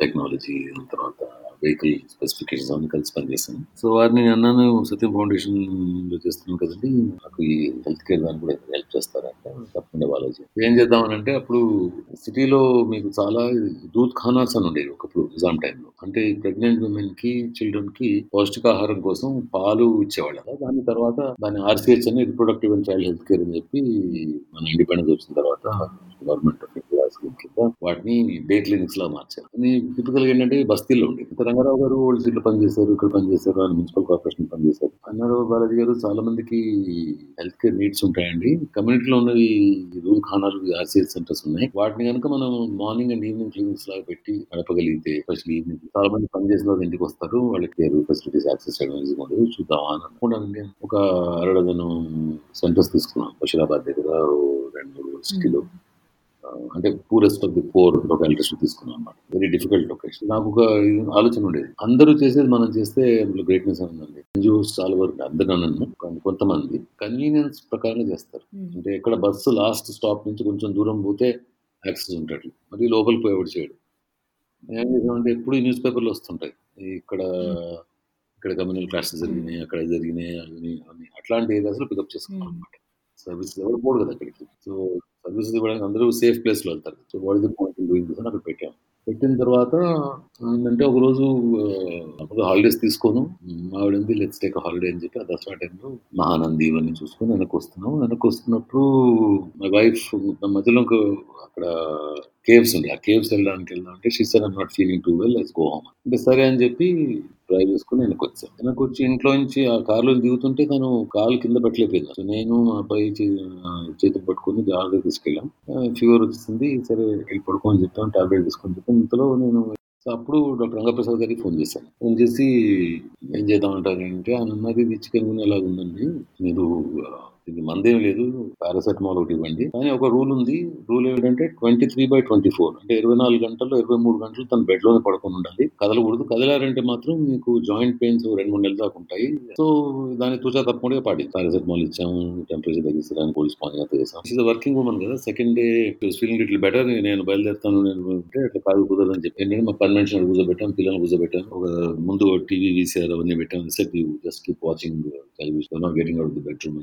Speaker 2: టెక్నాలజీ తర్వాత వెహికల్ స్పెసిఫికేషన్స్ అవన్నీ కలిసి పనిచేస్తాను. సో వారిని అన్నాను సత్యం ఫౌండేషన్లో చేస్తున్నాను కదండి నాకు ఈ హెల్త్ కేర్ దాన్ని కూడా హెల్ప్ చేస్తారంటే తప్పకుండా వాళ్ళు ఏం చేద్దామని అంటే అప్పుడు సిటీలో మీకు చాలా దూత్ ఖానాస్ అని ఉండేవి ఒకప్పుడు ఎగ్జామ్ టైంలో అంటే ప్రెగ్నెంట్ ఉమెన్కి చిల్డ్రన్కి పౌష్టికాహారం కోసం పాలు ఇచ్చేవాళ్ళం. దాని తర్వాత దాని ఆర్సీహెచ్ అని reproductive and child health care అని చెప్పి మన ఇండిపెండెన్స్ వచ్చిన తర్వాత గవర్నమెంట్ ఆఫ్ ఇండియా స్కీమ్ కింద వాటిని డే క్లినిక్స్ లా మార్చారు. అని టిపికల్గా ఏంటంటే బస్తీల్లో ఉండేది. ఇంత రంగారావు గారు ఓల్డ్ సిటీలో పనిచేశారు ఇక్కడ పనిచేశారు అని మున్సిపల్ కార్పొరేషన్ పనిచేశారు. అన్నారు బాలాజీ గారు చాలా మందికి హెల్త్ కేర్ నీడ్స్ ఉంటాయండి. కమ్యూనిటీలో ఉన్నవి రూల్ ఖానాలు ఆర్సీఎస్ సెంటర్స్ ఉన్నాయి. వాటిని కనుక మనం మార్నింగ్ అండ్ ఈవినింగ్ క్లినిక్స్ లాగా పెట్టి నడపగలిగితే స్పెషల్ ఈవినింగ్ చాలా మంది పని చేసిన వాళ్ళు ఇంటికి వస్తారు. వాళ్ళకి కేర్ ఫెసిలిటీస్ యాక్సెస్ చేయడం ఉండదు చూద్దామా అని అనుకున్నానండి. ఒక అరడదను సెంటర్స్ తీసుకున్నాం. బషీరాబాద్ దగ్గర రెండు మూడు సిటీలో. అంటే poorest of the four localities తీసుకున్నాం అనమాట వెరీ డిఫికల్ట్ లొకేషన్ నాకు ఒక ఇది ఆలోచన ఉండేది. అందరూ చేసేది మనం చేస్తే అందులో గ్రేట్నెస్ ఉందండి ఎన్జిఓస్ చాలా వరకు అందరూ కొంతమంది కన్వీనియన్స్ ప్రకారంగా చేస్తారు. అంటే ఎక్కడ బస్సు లాస్ట్ స్టాప్ నుంచి కొంచెం దూరం పోతే యాక్సెస్ ఉంటాడు. మరి లోపలికి పోయేవాడు చేయడు. ఏం చేసామంటే ఎప్పుడు న్యూస్ పేపర్లు వస్తుంటాయి. ఇక్కడ ఇక్కడ కమ్యూనల్ క్లాసెస్ జరిగినాయి అక్కడ జరిగినాయి అవి అట్లాంటి ఏరియాస్లో పికప్ చేసుకున్నాం అనమాట సర్వీస్ ఎవరు పోడు కదా అక్కడికి. సో సర్వీసెస్ ఇవ్వడానికి అందరూ సేఫ్ ప్లేస్లో వెళ్తారు. So what is the point doing this అని అక్కడ పెట్టాం. పెట్టిన తర్వాత ఏంటంటే ఒక రోజు అప్పుడు హాలిడేస్ తీసుకోను. ఆవిడంది లెట్స్ టేక్ హాలిడే అని చెప్పి ఆ దసరా టైంలో మహానంది ఇవన్నీ చూసుకొని వెనక్కి వస్తున్నాం వెనక్కి వస్తున్నప్పుడు మా వైఫ్ మధ్యలో ఒక అక్కడ కేవ్స్ ఉంది ఆ కేవ్స్ వెళ్ళడానికి వెళ్దాం అంటే she sir I'm not feeling too well let's go home అంటే సరే అని చెప్పి డ్రైవ్ చేసుకుని వెనక్కి వచ్చాను. వెనక్కి వచ్చి ఇంట్లో నుంచి ఆ కారులో దిగుతుంటే తను కాలు కింద పెట్టలేకపోయింది. సో నేను మా అబ్బాయి చేతులు పట్టుకుని జాగ్రత్తగా తీసుకెళ్ళాం. ఫీవర్ వచ్చింది సరే వెళ్ళి పడుకోని చెప్పాను. టాబ్లెట్ తీసుకొని చెప్పాను. ఇంతలో నేను అప్పుడు డాక్టర్ రంగప్రసాద్ గారికి ఫోన్ చేశాను. ఫోన్ చేసి ఏం చేద్దామంటారు అంటే ఆయన అన్నది ఇది చికెన్ గుని ఉందండి మీరు ఇది మందేం లేదు పారాసెటమాల్ ఒకటి ఇవ్వండి. కానీ ఒక రూల్ ఉంది. రూల్ ఏంటంటే twenty three by twenty four. అంటే ఇరవై నాలుగు గంటల్లో ఇరవై మూడు గంటలు తన బెడ్లోనే పడుకొని ఉండాలి. కదలకూడదు. కదలారంటే మాత్రం మీకు జాయింట్ పెయిన్స్ రెండు మూడు నెలలు దాకా ఉంటాయి. సో దాన్ని తూచా తప్పకుండా పాడి పారాసెటమాల్ ఇచ్చాము టెంపరేచర్ తగ్గిస్తాను కోల్డ్ స్పాంజ్ చేసాం ఈజ్ వర్కింగ్ ఉమెన్ కదా. సెకండ్ డే ఫీలింగ్ ఇట్లా బెటర్ నేను బయలుదేరుతాను నేను అంటే అట్లా కాదు కుదరదని చెప్పి. ఏంటంటే మా పని మనిషిని కూర్చోబెట్టాం పిల్లలు కూర్చోబెట్టాను. ఒక ముందు టీవీ వీసీఆర్ అవన్నీ పెట్టాను. Set you just keep watching television. Not getting out the bedroom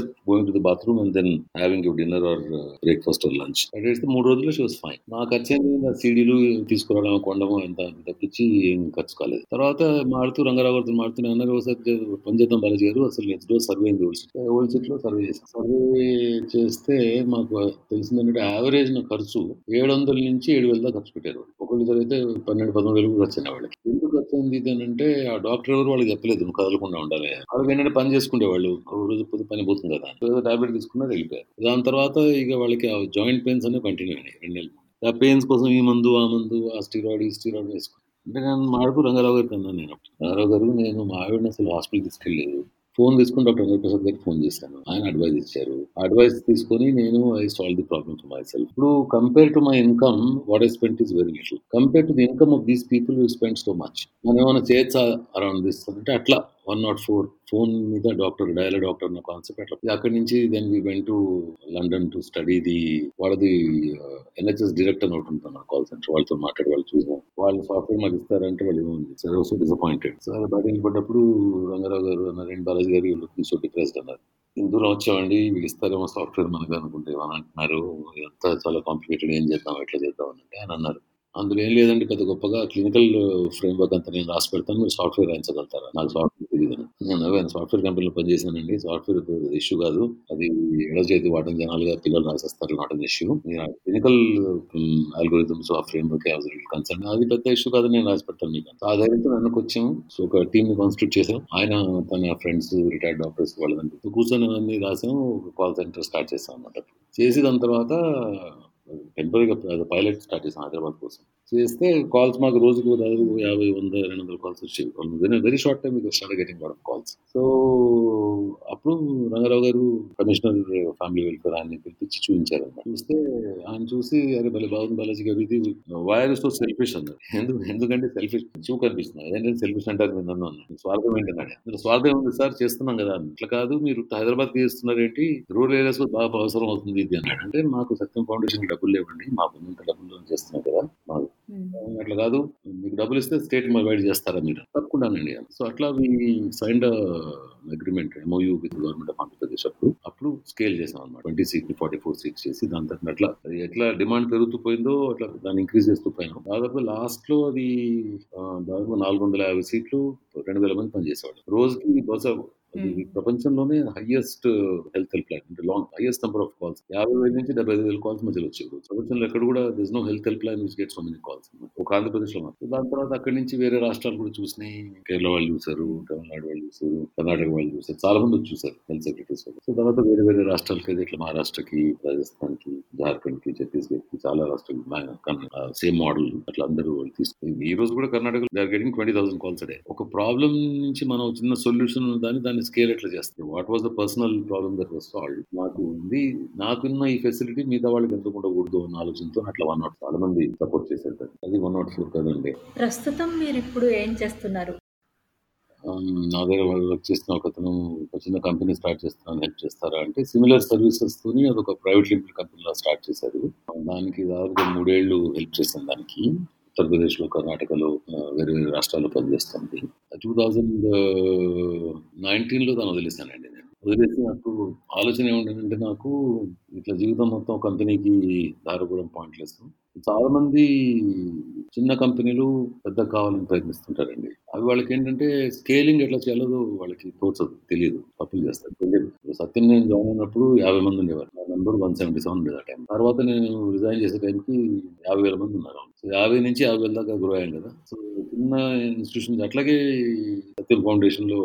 Speaker 2: except going to the bathroom and then having you dinner or breakfast or lunch అయితే మూడు రోజుల్లో షీ వాస్ ఫైన్ మా ఖర్చు ఏంటి సీడీలు తీసుకురావడం కొండము ఎంత తప్పించి ఏం ఖర్చు కాలేదు. తర్వాత మాడుతూ రంగారావు గారితో మాడుతూ అన్నారు ఒకసారి పని చేద్దాం బాలాజీ గారు అసలు నెక్స్ట్ డోర్ సర్వే అయింది ఓల్డ్ సిటీ ఓల్డ్ సిటీలో సర్వే చేసాం సర్వే చేస్తే మాకు తెలిసింది ఏంటంటే యావరేజ్ ఖర్చు ఏడు వందల నుంచి ఏడు వేల దాకా ఖర్చు పెట్టారు ఒకళ్ళు చదివితే పన్నెండు పదమూడు వేలు కూడా వచ్చింది వాళ్ళకి. వచ్చింది ఇది అంటే ఆ డాక్టర్ ఎవరు వాళ్ళకి చెప్పలేదు నువ్వు కదలకుండా ఉండాలి వాళ్ళకి ఏంటంటే పని చేసుకునేవాళ్ళు ఒక రోజు పొద్దు పని పోతుంది కదా ఏదో టాబ్లెట్ తీసుకున్నారు వెళ్ళిపోయారు. దాని తర్వాత ఇక వాళ్ళకి ఆ జాయింట్ పెయిన్స్ అనేవి కంటిన్యూ అయినాయి రెండు నెలలు ఆ పెయిన్స్ కోసం ఈ మందు ఆ మందు ఆ స్టీరాయిడ్ ఈ స్టీరాయిడ్ వేసుకున్నాను. అంటే నేను మాడుకు రంగారావు గారికి అన్నాను నేను. రంగారావు గారు నేను మా ఆవిడని అసలు హాస్పిటల్ తీసుకెళ్ళలేదు. ఫోన్ తీసుకుని డాక్టర్ వెంకటప్రసాద్ గారికి ఫోన్ చేశాను. ఆయన అడ్వైస్ ఇచ్చారు. అడ్వైస్ తీసుకొని నేను I solve the problem for my self ఇప్పుడు compare to my income what I spent is very little compare to the income of these people you spend so much మనం ఏమైనా చేయొచ్చా అరౌండ్ దిస్ అంటే అట్లా. వన్ నాట్ ఫోర్ ఫోన్ మీద డాక్టర్ డయల్ డాక్టర్ అన్న కాన్సెప్ట్ అట్లా. అక్కడి నుంచి then we went to London to study the వాళ్ళది ఎన్హెచ్ఎస్ డైరెక్టర్ అని ఒకటి ఉంటుంది కాల్ సెంటర్ వాళ్ళతో మాట్లాడి వాళ్ళు చూసాం వాళ్ళు సాఫ్ట్వేర్ మాకు ఇస్తారంటే వాళ్ళు ఏముంది? సార్ సో డిసప్పాయింటెడ్ సార్ బయట పడ్డప్పుడు రంగారావు గారు అన్నారు బాలాజీ గారు లుకింగ్ సో డిప్రెస్డ్ అన్నారు. దూరం వచ్చామండి మీకు ఇస్తారేమో సాఫ్ట్వేర్ మనకు అనుకుంటే ఏమని అంటున్నారు? ఎంత చాలా కాంప్లికేటెడ్ ఏం చేద్దాం ఎట్లా చేద్దాం అని అంటే అని అన్నారు. అందులో ఏం లేదండి పెద్ద గొప్పగా క్లినికల్ ఫ్రేమ్ వర్క్ అంతా నేను రాసి పెడతాను మీరు సాఫ్ట్వేర్ రాయించగలుగుతారా? నాకు సాఫ్ట్వేర్ తెలియదు నేను సాఫ్ట్వేర్ కంపెనీలో పనిచేశానండి. సాఫ్ట్వేర్ ఇష్యూ కాదు. అది ఎడో చేతి వాటం జనాలుగా పిల్లలు రాసేస్తారు నాట్ అన్ ఇష్యూ నేను క్లినికల్ అల్గోరిథమ్స్ ఆ ఫ్రేమ్ వర్క్ కన్సర్న్ అది పెద్ద ఇష్యూ కాదు నేను రాసి పెడతాను మీకు ఆ ధైర్యంతో వెనక్కి వచ్చాము సో ఒక టీమ్ని కాన్స్టిట్యూట్ చేసాం ఆయన తన ఫ్రెండ్స్ రిటైర్డ్ డాక్టర్స్ వాళ్ళని కూర్చొని అన్ని రాసాము కాల్ సెంటర్ స్టార్ట్ చేస్తాం అనమాట చేసి దాని తర్వాత టెంపరీగా పైలట్ స్టార్ట్ చేసాం హైదరాబాద్ కోసం. చేస్తే కాల్స్ మాకు రోజుకు దాదాపు యాభై వంద రెండు వందల కాల్స్ వచ్చేవి. వెరీ షార్ట్ టైం మీకు స్టార్ట్ గెటింగ్ కాల్స్. సో అప్పుడు రంగారావు గారు కమిషనర్ ఫ్యామిలీ వెల్ఫేర్ ఆయన పిలిపించి చూపించారు చూస్తే ఆయన చూసి అరే భలే బాగుంది బాలాజీ గారు ఇది వైరస్తో సెల్ఫిష్ అన్నారు. ఎందుకు ఎందుకంటే సెల్ఫిష్ చూ కనిపిస్తుంది. ఏంటంటే సెల్ఫిష్ అంటారు మీద అన్నాను స్వార్థం ఏంటన్నాడు. మీరు స్వార్థం ఉంది సార్? చేస్తున్నాం కదా. ఇట్లా కాదు మీరు హైదరాబాద్ చేస్తున్నారు ఏంటి రూరల్ ఏరియాస్ బాగా అవసరం అవుతుంది ఇది అన్నాడు. అంటే మాకు సత్యం ఫౌండేషన్ డబ్బులు లేవండి. మాకు ఇంత డబ్బులు చేస్తున్నాం కదా. మాకు అట్లా కాదు. మీకు డబ్బులు ఇస్తే స్టేట్ ప్రొవైడ్ చేస్తారా మీరు? తప్పకుండానండి. సో అట్లా మీ signed agreement MOU with government of Andhra Pradesh అప్పుడు అప్పుడు స్కేల్ చేసాం అనమాట twenty six forty four six చేసి దాని తర్వాత అట్లా అది ఎట్లా డిమాండ్ పెరుగుతూ పోయిందో అట్లా దాన్ని ఇంక్రీజ్ చేస్తూ పోయినాం. దాదాపు లాస్ట్లో అది దాదాపు నాలుగు వందల యాభై సీట్లు రెండు వేల మంది పనిచేసేవాళ్ళు. రోజుకి బహుశా అది. ప్రపంచంలోనే హైయెస్ట్ హెల్త్ హెల్ప్ లైన్ అంటే long highest number of calls యాభై వేల నుంచి డెబ్బై ఐదు వేల కాల్స్ మధ్యలో వచ్చాయి రోజు. ప్రపంచంలో ఎక్కడ కూడా this no health help line which get so many calls ఒక ఆంధ్రప్రదేశ్లో మాత్రం. దాని తర్వాత అక్కడి నుంచి వేరే రాష్ట్రాలు కూడా చూసినాయి కేరళ వాళ్ళు చూసారు తమిళనాడు వాళ్ళు చూసారు కర్ణాటక వాళ్ళు చూసారు చాలా మంది వచ్చి చూసారు హెల్త్ సెక్రటరీస్ వాళ్ళు. సో తర్వాత వేరే వేరే రాష్ట్రాలకి అయితే ఇట్లా మహారాష్ట్రకి రాజస్థాన్కి జార్ఖండ్కి ఛత్తీస్గఢ్కి చాలా రాష్ట్రాలు సేమ్ మోడల్ అట్లా అందరూ వాళ్ళు తీసుకుని ఈ రోజు కూడా Karnataka they are getting twenty thousand calls day ఒక ప్రాబ్లం నుంచి మనం చిన్న సొల్యూషన్ దాన్ని దాన్ని స్కేల్ ఎట్లా చేస్తాం what was the personal problem that was solve నాకు ఉంది. నాకున్న ఈ ఫెసిలిటీ మిగతా వాళ్ళకి ఎందుకు ఉండకూడదు? అన్న ఆలోచనతో అట్లా వన్ నాట్ చాలా మంది సపోర్ట్ చేశారు దాన్ని. అది వన్ నాట్ ఫోర్ కదండి.
Speaker 1: ప్రస్తుతం మీరు ఇప్పుడు ఏం చేస్తున్నారు?
Speaker 2: నా దగ్గర వాళ్ళు వర్క్ చేస్తున్న ఒక అతను ఒక చిన్న కంపెనీ స్టార్ట్ చేస్తున్నాను. హెల్ప్ చేస్తారా అంటే సిమిలర్ సర్వీసెస్ తోని అదొక ప్రైవేట్ లిమిటెడ్ కంపెనీలో స్టార్ట్ చేశారు. దానికి దాదాపు మూడేళ్ళు హెల్ప్ చేశాను దానికి. ఉత్తరప్రదేశ్లో కర్ణాటకలో వేరే వేరే రాష్ట్రాల్లో పనిచేస్తుంది. టూ థౌజండ్ నైన్టీన్లో దాన్ని వదిలేశానండి నేను. వదిలేసి నాకు ఆలోచన ఏమిటంటే నాకు ఇట్లా జీవితం మొత్తం కంపెనీకి దారిపోవడం పాయింట్ లేదు మంది చిన్న కంపెనీలు పెద్ద కావాలని ప్రయత్నిస్తుంటారండి. అవి వాళ్ళకి ఏంటంటే స్కేలింగ్ ఎట్లా చేయాలో వాళ్ళకి తోచదు తెలియదు తప్పులు చేస్తారు. తెలియదు సత్యం నేను జాయిన్ అయినప్పుడు యాభై మంది ఉండేవారు. నా నెంబర్ వన్ సెవెంటీ సెవెన్ ఉండేది ఆ టైం తర్వాత నేను రిజైన్ చేసే టైంకి యాభై వేల మంది ఉన్నారు. సో యాభై నుంచి యాభై వేల దాకా గ్రో అయ్యాం కదా. సో చిన్న ఇన్స్టిట్యూషన్ అట్లాగే సత్యం ఫౌండేషన్లో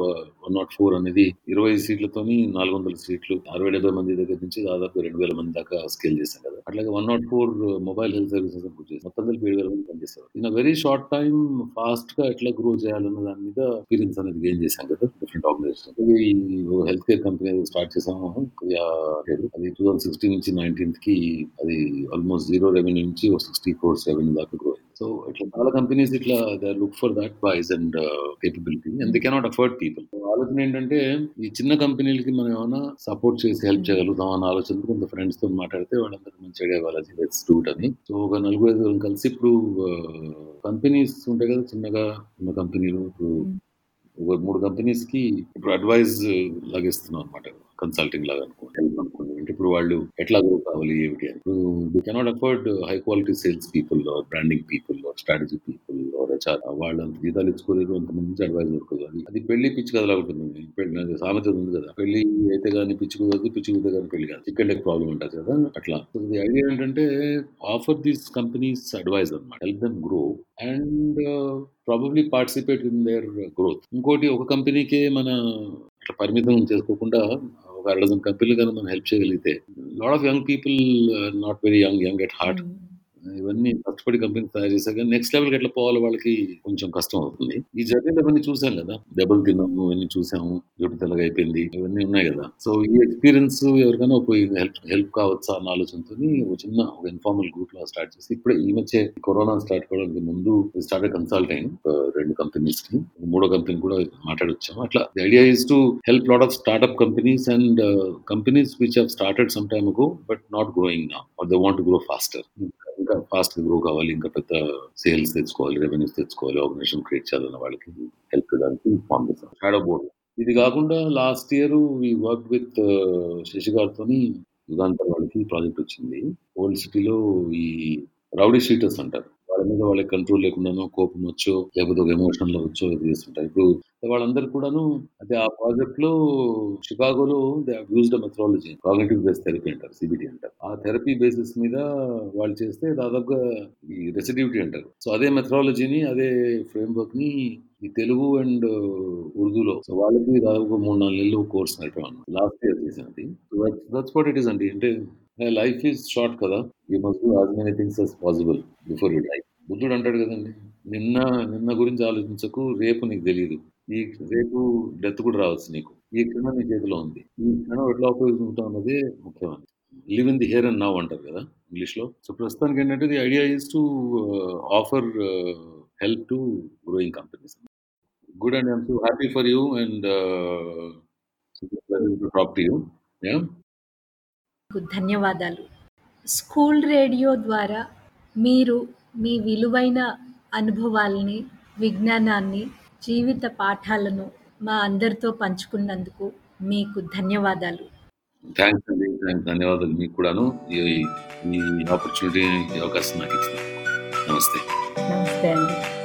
Speaker 2: వన్ నాట్ ఫోర్ అనేది ఇరవై సీట్లతోని నాలుగు వందల సీట్లు అరవై డెబ్బై మంది దగ్గర నుంచి దాదాపు రెండు వేల మంది దాకా స్కేల్ చేశాం కదా. అట్లాగే one not four mobile health services అని చేసి మొత్తం కలిపి ఏడు వేల మంది పనిచేస్తారు. ఇన్ వెరీ షార్ట్ టైం ఫాస్ట్గా ఎట్లా గ్రో చేయాలన్న దాని మీద ఎక్స్పీరియన్స్ అనేది గెయిన్ చేశాం కదా డిఫరెంట్ ఆర్గనైజేషన్ ఈ హెల్త్ కేర్ కంపెనీ స్టార్ట్ చేసాము అది టూ థౌసండ్ సిక్స్టీన్ నుంచి నైన్టీన్త్కి అది ఆల్మోస్ట్ జీరో రెవెన్యూ నుంచి సిక్స్టీ క్రోర్స్ రెవెన్యూ దాకా గ్రో సో ఇట్లా చాలా కంపెనీస్ ఇట్లా they look for that boys and capability and they cannot afford people ఆలోచన ఏంటంటే ఈ చిన్న కంపెనీలకి మనం ఏమైనా సపోర్ట్ చేసి హెల్ప్ చేయగలుగుతాం అన్న ఆలోచనతో కొంత ఫ్రెండ్స్తో మాట్లాడితే వాళ్ళందరూ మంచి ఐడియా వాళ్ళకి లెట్స్ డూ ఇట్ అని. సో ఒక నలుగురు ఐదుగురు కలిసి ఇప్పుడు కంపెనీస్ ఉంటాయి కదా చిన్నగా ఉన్న కంపెనీలు ఇప్పుడు ఒక మూడు కంపెనీస్కి ఇప్పుడు అడ్వైజ్ లాగేస్తున్నాం అనమాట కన్సల్టింగ్ లాగా అనుకోండి అంటే ఇప్పుడు వాళ్ళు ఎట్లా గ్రో కావాలి ఏమిటి అని. ఇప్పుడు cannot afford high quality sales people branding people strategy people వాళ్ళు అంత జీతాలు ఇచ్చుకోలేరు అంతమంది నుంచి అడ్వైజ్ దొరకదు అది అది పెళ్ళి పిచ్చి కదలా ఉంటుంది. పెళ్ళి సామెత ఉంది కదా. పెళ్ళి అయితే కానీ పిచ్చి కుదరదు పిచ్చి కుదిరితే కానీ పెళ్ళి కాదు. ఇక్కడ ప్రాబ్లం ఉంటుంది కదా అట్లా. ది ఐడియా ఏంటంటే ఆఫర్ దీస్ కంపెనీస్ అడ్వైజ్ అనమాట help them grow. And probably participate in their growth ఇంకోటి ఒక కంపెనీకే మన అట్లా పరిమితం చేసుకోకుండా ఒక అరడజన్ కంపెనీలు కానీ మనం హెల్ప్ చేయగలిగితే lot of young people not very young young at heart ఇవన్నీ కష్టపడి కంపెనీ తయారు చేశాక నెక్స్ట్ లెవెల్కి ఎట్లా పోవాలి వాళ్ళకి కొంచెం కష్టం అవుతుంది. ఈ జర్నీలో ఇవన్నీ చూసాం కదా. దెబ్బలు తిన్నాము ఇవన్నీ చూసాము జుట్టు తెల్లగా అయిపోయింది ఇవన్నీ ఉన్నాయి కదా. సో ఈ ఎక్స్పీరియన్స్ ఎవరికైనా ఒక హెల్ప్ హెల్ప్ కావచ్చా అన్న ఆలోచనతో ఒక చిన్న ఒక ఇన్ఫార్మల్ గ్రూప్ లా స్టార్ట్ చేసి ఇప్పుడే ఈ మధ్య కరోనా స్టార్ట్ కావడానికి ముందు స్టార్ట్ కన్సల్టింగ్ రెండు కంపెనీస్కి మూడో కంపెనీ కూడా మాట్లాడొచ్చాము. అట్లా the idea is to help lot of startup companies and companies which have started some time go but not growing నా or they want grow faster ఇంకా ఫాస్ట్ గ్రో కావాలి. ఇంకా పెద్ద సేల్స్ తెచ్చుకోవాలి రెవెన్యూస్ తెచ్చుకోవాలి ఆర్గనైజేషన్ క్రియేట్ చేయాలన్న వాళ్ళకి హెల్ప్ చేయడానికి ఫామ్ చేస్తాం. షాడో బోర్డ్ ఇది కాకుండా last year we work with Shashi గారితో యుగాంతర్ వాళ్ళకి ప్రాజెక్ట్ వచ్చింది. ఓల్డ్ సిటీలో ఈ రౌడీ షీటర్స్ అంటారు. వాళ్ళ మీద వాళ్ళకి కంట్రోల్ లేకుండానో కోపం వచ్చో లేకపోతే ఒక ఎమోషన్లో వచ్చో ఇది చేస్తుంటారు. ఇప్పుడు వాళ్ళందరూ కూడాను అదే ఆ ప్రాజెక్ట్లో షికాగోలో they used methodology cognitive base therapy అంటారు సిబిటి అంటారు. ఆ థెరపీ బేసిస్ మీద వాళ్ళు చేస్తే దాదాపుగా ఈ రెసిడివిటీ అంటారు. సో అదే మెథడాలజీని అదే ఫ్రేమ్ వర్క్ని ఈ తెలుగు అండ్ ఉర్దూలో సో వాళ్ళకి దాదాపు మూడు నాలుగు నెలలు కోర్స్ నడిపాను లాస్ట్ ఇయర్ చేసినది దట్స్ వాట్ ఇట్ ఈస్ అండి. అంటే లైఫ్ ఈజ్ షార్ట్ కదా. You must do as many things as possible before you die బుద్ధుడు అంటాడు కదండి నిన్న నిన్న గురించి ఆలోచించకు రేపు నీకు తెలియదు ఈ రేపు డెత్ కూడా రావచ్చు నీకు. ఈ క్షణం నీ చేతిలో ఉంది. ఈ క్షణం ఎట్లా ఉపయోగించుకుంటాం అన్నది ముఖ్యమైనది live in the here and now అంటారు కదా ఇంగ్లీష్లో సో ప్రస్తుతానికి ఏంటంటే the idea is to offer help to growing companies good and I'm so happy for you and talk to you yeah
Speaker 1: ధన్యవాదాలు స్కూల్ రేడియో ద్వారా మీరు మీ విలువైన అనుభవాల్ని విజ్ఞానాన్ని జీవిత పాఠాలను మా అందరితో పంచుకున్నందుకు మీకు ధన్యవాదాలు
Speaker 2: థ్యాంక్స్ అండి. థాంక్స్ ధన్యవాదాలు మీకు కూడాను. ఈ ఆపర్చునిటీ, అవకాశం నాకిచ్చినందుకు. నమస్తే.
Speaker 1: నమస్తే అండి.